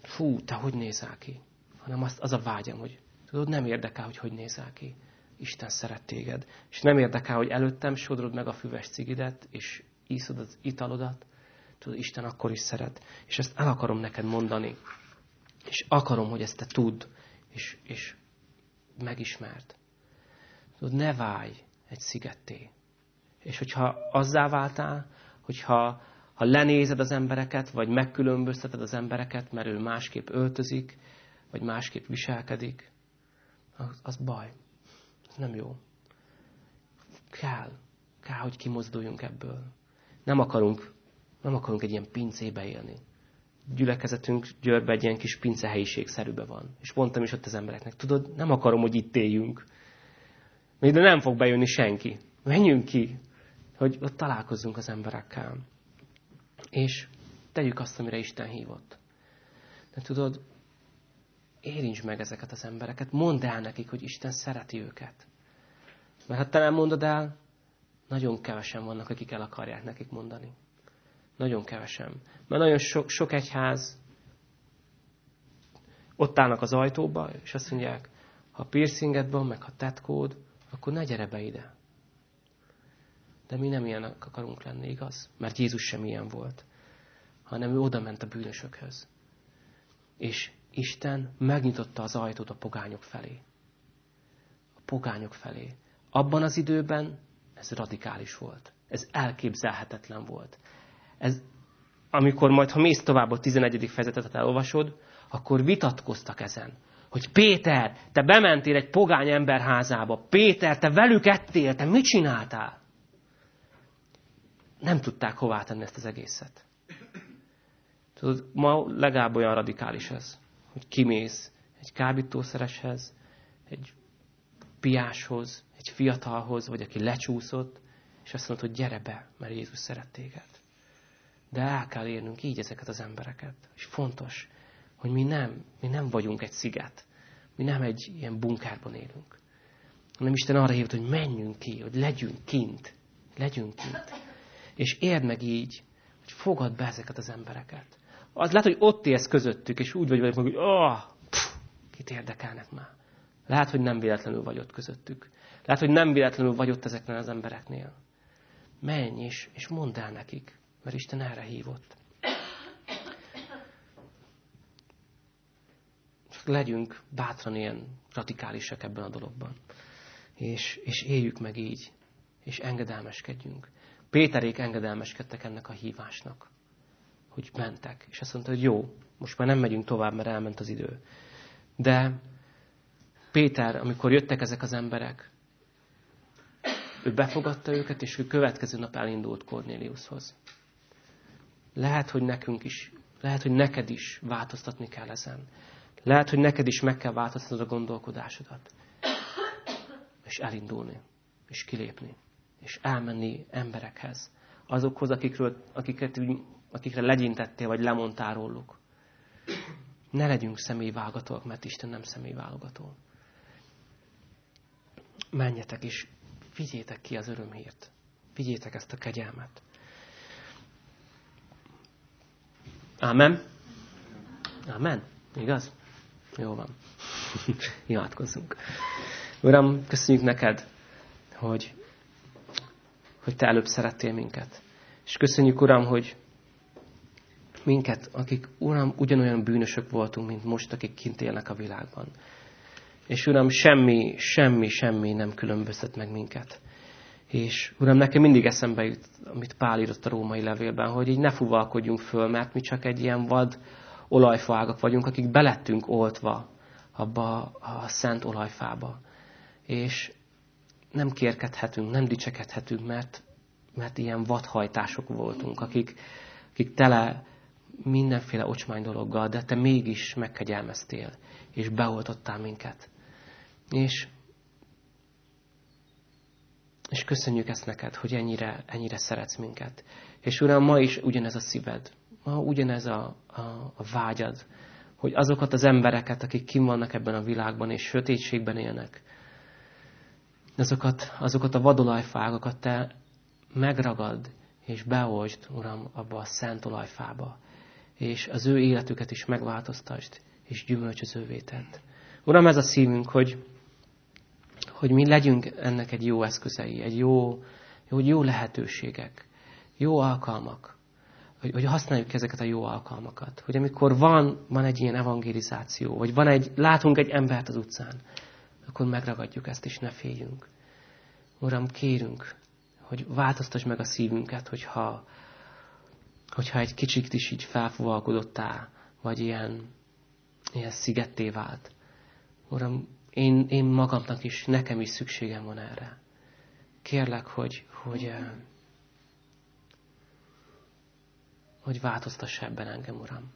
fú, te hogy nézel ki, hanem azt, az a vágyam, hogy tudod, nem érdekel, hogy hogy nézel ki. Isten szeret téged. És nem érdekel, hogy előttem sodrod meg a füves cigidet, és íszod az italodat. Tudod, Isten akkor is szeret. És ezt el akarom neked mondani. És akarom, hogy ezt te tudd, és, és megismerd. Tudod, ne válj egy szigetté. És hogyha azzá váltál, hogyha ha lenézed az embereket, vagy megkülönbözteted az embereket, mert ő másképp öltözik, vagy másképp viselkedik, az, az baj. Ez nem jó. Kell. Kell, hogy kimozduljunk ebből. Nem akarunk, nem akarunk egy ilyen pincébe élni. Gyülekezetünk Győrbe egy ilyen kis pincehelyiségszerűbe van. És mondtam is ott az embereknek, tudod, nem akarom, hogy itt éljünk. Még de nem fog bejönni senki. Menjünk ki, hogy ott találkozzunk az emberekkel. És tegyük azt, amire Isten hívott. De tudod, érints meg ezeket az embereket, mondd el nekik, hogy Isten szereti őket. Mert ha te nem mondod el, nagyon kevesen vannak, akik el akarják nekik mondani. Nagyon kevesen. Mert nagyon sok, sok egyház ott állnak az ajtóba, és azt mondják, ha piercinged van, meg ha tetkód, akkor ne gyere be ide. De mi nem ilyenek akarunk lenni, igaz? Mert Jézus sem ilyen volt. Hanem ő oda ment a bűnösökhöz. És Isten megnyitotta az ajtót a pogányok felé. A pogányok felé. Abban az időben ez radikális volt. Ez elképzelhetetlen volt. Ez, amikor majd, ha mész tovább a 11. fejezetet elolvasod, akkor vitatkoztak ezen. Hogy Péter, te bementél egy pogány ember házába. Péter, te velük ettél, te mit csináltál? Nem tudták hová tenni ezt az egészet. Tudod, ma legalább olyan radikális ez, hogy kimész egy kábítószereshez, egy piáshoz, egy fiatalhoz, vagy aki lecsúszott, és azt mondod, hogy gyere be, mert Jézus szeret téged. De el kell érnünk így ezeket az embereket. És fontos, hogy mi nem, mi nem vagyunk egy sziget. Mi nem egy ilyen bunkerban élünk. Hanem Isten arra hívott, hogy menjünk ki, hogy legyünk kint. Legyünk kint. És érd meg így, hogy fogad be ezeket az embereket. Az lehet, hogy ott élsz közöttük, és úgy vagy velük, hogy oh, pff, kit érdekelnek már. Lehet, hogy nem véletlenül vagy ott közöttük. Lehet, hogy nem véletlenül vagy ott ezeknél az embereknél. Menj és, és mondd el nekik, mert Isten erre hívott. Legyünk bátran ilyen radikálisak ebben a dologban. És, és éljük meg így, és engedelmeskedjünk. Péterék engedelmeskedtek ennek a hívásnak, hogy mentek. És azt mondta, hogy jó, most már nem megyünk tovább, mert elment az idő. De Péter, amikor jöttek ezek az emberek, ő befogadta őket, és ő következő nap elindult Kornéliushoz. Lehet, hogy nekünk is, lehet, hogy neked is változtatni kell ezen. Lehet, hogy neked is meg kell változtatnod a gondolkodásodat. És elindulni, és kilépni, és elmenni emberekhez. Azokhoz, akikről, akiket, akikre legyintettél, vagy lemondtál róluk. Ne legyünk személyvágatók, mert Isten nem személyválogató. Menjetek és vigyétek ki az örömhírt. Vigyétek ezt a kegyelmet. Amen. Amen. Igaz? Jó van. <laughs> Imádkozzunk. Uram, köszönjük neked, hogy, hogy te előbb szerettél minket. És köszönjük, Uram, hogy minket, akik, Uram, ugyanolyan bűnösök voltunk, mint most, akik kint élnek a világban. És Uram, semmi, semmi, semmi nem különböztet meg minket. És Uram, nekem mindig eszembe jut, amit Pál írott a római levélben, hogy így ne fuvalkodjunk föl, mert mi csak egy ilyen vad olajfágak vagyunk, akik belettünk oltva abba a szent olajfába. És nem kérkedhetünk, nem dicsekedhetünk, mert, mert ilyen vadhajtások voltunk, akik, akik tele mindenféle ocsmány dologgal, de te mégis megkegyelmeztél, és beoltottál minket. És, és köszönjük ezt neked, hogy ennyire, ennyire szeretsz minket. És Uram, ma is ugyanez a szíved, ma ugyanez a, a, a vágyad, hogy azokat az embereket, akik kim vannak ebben a világban, és sötétségben élnek, azokat, azokat a vadolajfágokat te megragad, és beoltsd, Uram, abba a szent olajfába, és az ő életüket is megváltoztasd, és gyümölcsözővé tedd. Uram, ez a szívünk, hogy, hogy mi legyünk ennek egy jó eszközei, egy jó, jó, jó lehetőségek, jó alkalmak, hogy, hogy használjuk ezeket a jó alkalmakat. Hogy amikor van, van egy ilyen evangelizáció, vagy van egy, látunk egy embert az utcán, akkor megragadjuk ezt, és ne féljünk. Uram, kérünk, hogy változtass meg a szívünket, hogyha, hogyha egy kicsit is így felfuvalkodottál, vagy ilyen, ilyen szigetté vált. Uram, én, én magamnak is, nekem is szükségem van erre. Kérlek, hogy, hogy, eh, hogy változtass ebben engem, Uram.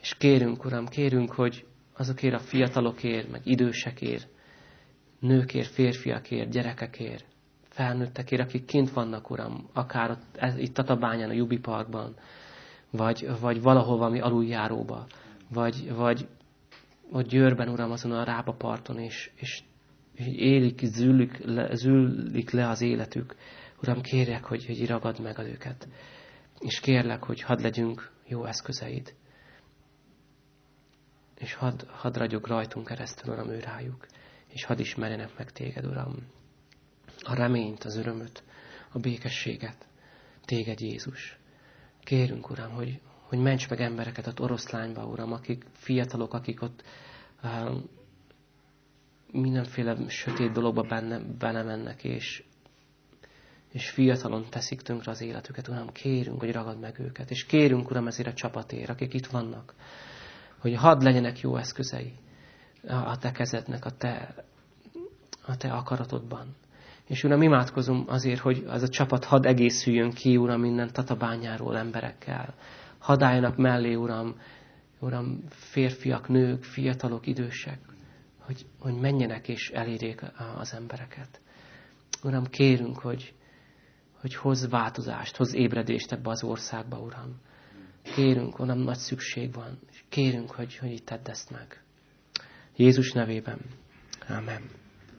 És kérünk, Uram, kérünk, hogy azokért a fiatalokért, meg idősekért, nőkért, férfiakért, gyerekekért, felnőttekért, akik kint vannak, Uram, akár ott, itt Tatabányán, a Jubi Parkban, vagy, vagy valahol valami aluljáróba, vagy, vagy ott Győrben, Uram, azon a Rába parton, és, és élik, züllik le, züllik le az életük. Uram, kérjek, hogy, hogy ragad meg őket. És kérlek, hogy hadd legyünk jó eszközeid. És hadd, hadd ragyog rajtunk keresztül, Uram, ő rájuk. És hadd ismerjenek meg téged, Uram. A reményt, az örömöt, a békességet. Téged, Jézus. Kérünk, Uram, hogy, hogy ments meg embereket ott oroszlányba, Uram, akik fiatalok, akik ott uh, mindenféle sötét dologba benne, belemennek, és, és fiatalon teszik tönkre az életüket. Uram, kérünk, hogy ragad meg őket. És kérünk, Uram, ezért a csapatért, akik itt vannak, hogy hadd legyenek jó eszközei a te kezednek, a te, a te akaratodban. És Uram, imádkozom azért, hogy az a csapat hadd egészüljön ki, Uram, minden tatabányáról emberekkel. Hadd álljanak mellé, Uram, Uram, férfiak, nők, fiatalok, idősek, hogy, hogy menjenek és elérjék az embereket. Uram, kérünk, hogy, hogy hoz változást, hoz ébredést ebbe az országba, Uram. Kérünk, Uram, nagy szükség van. Kérünk, hogy, hogy itt tedd ezt meg. Jézus nevében. Amen.